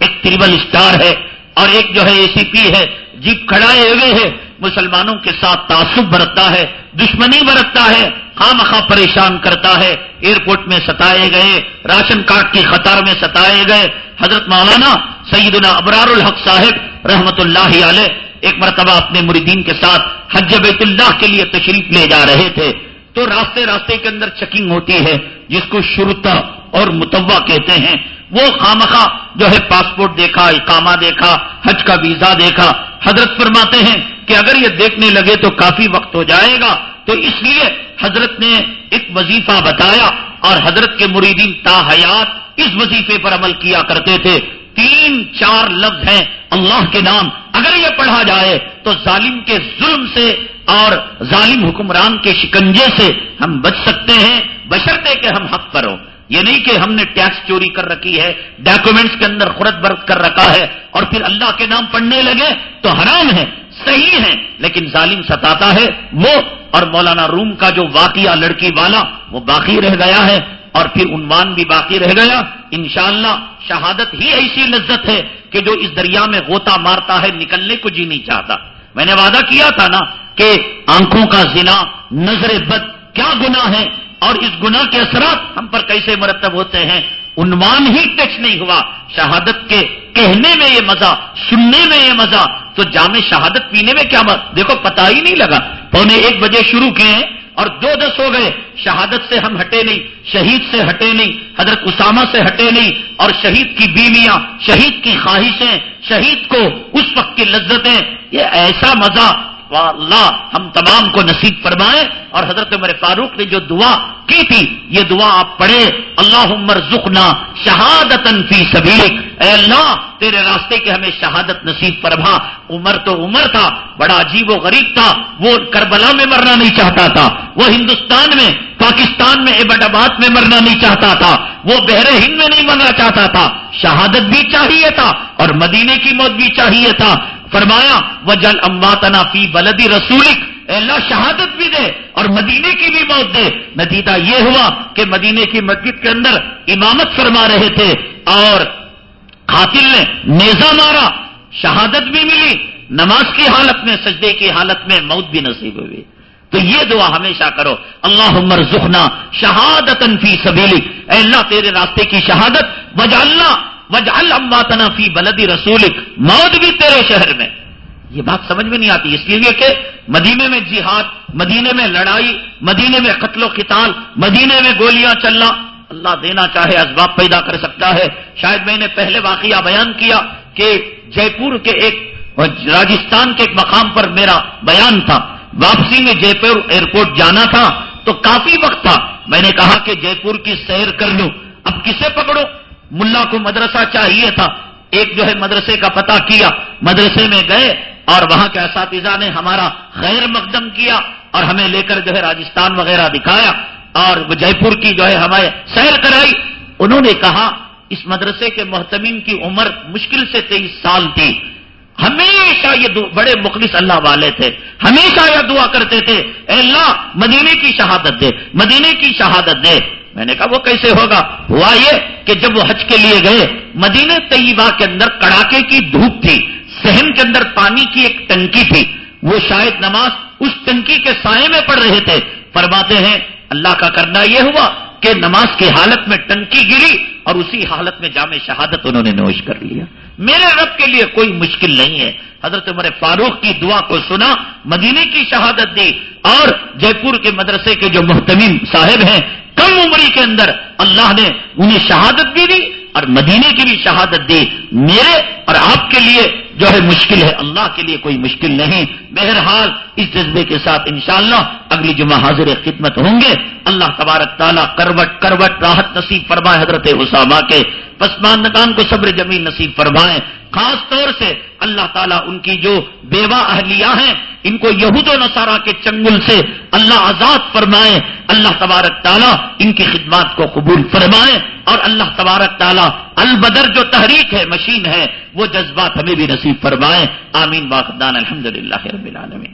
ایک ٹریبل اسٹار ہے اور ایک جو ہے اے سی پی ہے، جیپ کھڑائے ہوئے ہے مسلمانوں کے ساتھ تعصب برتتا ہے، دشمنی برتتا ہے خام خواہ پریشان کرتا ہے۔ ایئرپورٹ میں ستائے گئے، راشن کارڈ کی قطار میں ستائے گئے۔ حضرت مولانا سیدنا ابرار الحق صاحب رحمت اللہ علیہ ایک مرتبہ اپنے مریدین کے ساتھ حج بیت اللہ کے لیے تشریف لے جا رہے تھے۔ تو راستے راستے کے اندر چیکنگ ہوتی ہے، جس کو شرتا اور متوا کہتے ہیں۔ وہ خامخواہ جو ہے پاسپورٹ دیکھا، اقامہ دیکھا، حج کا ویزا دیکھا۔ حضرت فرماتے ہیں کہ اگر یہ دیکھنے لگے تو کافی وقت ہو جائے گا۔ تو اس لیے حضرت نے ایک وظیفہ بتایا اور حضرت کے مریدین تا حیات اس وظیفے پر عمل کیا کرتے تھے۔ تین چار لفظ ہیں اللہ کے نام اگر یہ پڑھا جائے تو ظالم کے ظلم سے اور ظالم حکمران کے شکنجے سے ہم بچ سکتے ہیں۔ بشرتے کہ ہم حق پر ہو یہ نہیں کہ ہم نے ٹیکس چوری کر رکھی ہے، ڈاکومنٹس کے اندر خورت برت کر رکھا ہے اور پھر اللہ کے نام پڑھنے لگے تو حرام ہے، صحیح ہے، لیکن ظالم ستاتا ہے وہ اور مولانا روم کا جو واقعہ لڑکی والا وہ باقی رہ گیا ہے۔ اور پھر عنوان بھی باقی رہ گیا۔ انشاءاللہ شہادت ہی ایسی لذت ہے کہ جو اس دریا میں غوطہ مارتا ہے، نکلنے کو جی نہیں چاہتا۔ میں نے وعدہ کیا تھا نا کہ آنکھوں کا زنا، نظر بد، کیا گنا ہے اور اس گنا کے اثرات ہم پر کیسے مرتب ہوتے ہیں؟ عنوان ہی ٹچ نہیں ہوا۔ شہادت کے کہنے میں یہ مزہ، سننے میں یہ مزہ۔ تو جامع شہادت پینے میں کیا مزہ؟ دیکھو پتا ہی نہیں لگا۔ پونے ایک بجے شروع کیے ہیں۔ اور دو دس ہو گئے، شہادت سے ہم ہٹے نہیں، شہید سے ہٹے نہیں، حضرت اسامہ سے ہٹے نہیں، اور شہید کی بیویاں، شہید کی خواہشیں، شہید کو اس وقت کی لذتیں، یہ ایسا مزہ اللہ ہم تمام کو نصیب فرمائے۔ اور حضرت عمر فاروق نے جو دعا کی تھی، یہ دعا آپ پڑھے اللہ عمر زخنا شہادت فی سبیلک۔ اے اللہ، تیرے راستے کے ہمیں شہادت نصیب فرما۔ عمر تو عمر تھا، بڑا عجیب و غریب تھا۔ وہ کربلا میں مرنا نہیں چاہتا تھا، وہ ہندوستان میں، پاکستان میں، ایبٹ آباد میں مرنا نہیں چاہتا تھا۔ وہ بحر ہند میں نہیں مرنا چاہتا تھا۔ شہادت بھی چاہیے تھا اور مدینے کی موت بھی چاہیے تھا۔ فرمایا وہ جل امواتنا فی بلدی رسولک. اللہ، شہادت بھی دے اور مدینے کی بھی موت دے۔ نتیجہ یہ ہوا کہ مدینے کی مسجد کے اندر امامت فرما رہے تھے اور قاتل نے نیزا مارا، شہادت بھی ملی، نماز کی حالت میں، سجدے کی حالت میں موت بھی نصیب ہوئی۔ تو یہ دعا ہمیشہ کرو اللہ عمر زخنا شہادت فی سبیلی اے اللہ، تیرے راستے کی شہادت وجہ اللہ وجہ اللہ فی بلدی رسولک موت بھی تیرے شہر میں۔ یہ بات سمجھ میں نہیں آتی۔ اس لیے کہ مدینے میں جہاد، مدینے میں لڑائی، مدینے میں قتل و قتال، مدینے میں گولیاں چلنا۔ اللہ دینا چاہے، اسباب پیدا کر سکتا ہے۔ شاید میں نے پہلے واقعہ بیان کیا کہ جے پور کے ایک راجستھان کے ایک مقام پر میرا بیان تھا۔ واپسی میں جے پور ایئرپورٹ جانا تھا تو کافی وقت تھا۔ میں نے کہا کہ جے پور کی سیر کر لوں۔ اب کسے پکڑو ملا کو مدرسہ چاہیے تھا۔ ایک جو ہے مدرسے کا پتہ کیا، مدرسے میں گئے اور وہاں کے اساتذہ نے ہمارا خیر مقدم کیا اور ہمیں لے کر جو ہے راجستھان وغیرہ دکھایا اور جے پور کی جو ہے ہمیں سیر کرائی۔ انہوں نے کہا، اس مدرسے کے محتمین کی عمر مشکل سے تیئیس سال تھی۔ ہمیشہ یہ بڑے مخلص اللہ والے تھے۔ ہمیشہ یہ دعا کرتے تھے، اے اللہ، مدینے کی شہادت دے، مدینے کی شہادت دے۔ میں نے کہا، وہ کیسے ہوگا؟ ہوا یہ کہ جب وہ حج کے لیے گئے مدینے طیبہ کے اندر کڑاکے کی دھوپ تھی سہن کے اندر پانی کی ایک ٹنکی تھی۔ وہ شاید نماز اس ٹنکی کے سائے میں پڑھ رہے تھے۔ فرماتے ہیں، اللہ کا کرنا یہ ہوا کہ نماز کی حالت میں ٹنکی گری اور اسی حالت میں جامع شہادت انہوں نے نوش کر لیا۔ میرے رب کے لیے کوئی مشکل نہیں ہے۔ حضرت عمر فاروق کی دعا کو سنا مدینے کی شہادت دی اور جے پور کے مدرسے کے جو محتمین صاحب ہیں کم عمری کے اندر اللہ نے انہیں شہادت بھی دی اور مدینے کی بھی شہادت دی۔ میرے اور آپ کے لیے جو ہے مشکل ہے، اللہ کے لیے کوئی مشکل نہیں۔ بہرحال اس جذبے کے ساتھ انشاءاللہ اگلی جمعہ حاضر خدمت ہوں گے۔ اللہ تبارک تعالیٰ کروٹ کروٹ راحت نصیب فرمائے حضرت حسامہ کے۔ پسماندگان کو صبر جمیل نصیب فرمائے۔ خاص طور سے اللہ تعالیٰ ان کی جو بیوہ اہلیہ ہیں، ان کو یہود و نصارہ کے چنگل سے اللہ آزاد فرمائے اللہ تبارک تعالیٰ ان کی خدمات کو قبول فرمائے اور اللہ تبارک تعالیٰ البدر جو تحریک ہے، مشین ہے، وہ جذبات ہمیں بھی نصیب فرمائے آمین باقدان الحمد للہ رب العالمین۔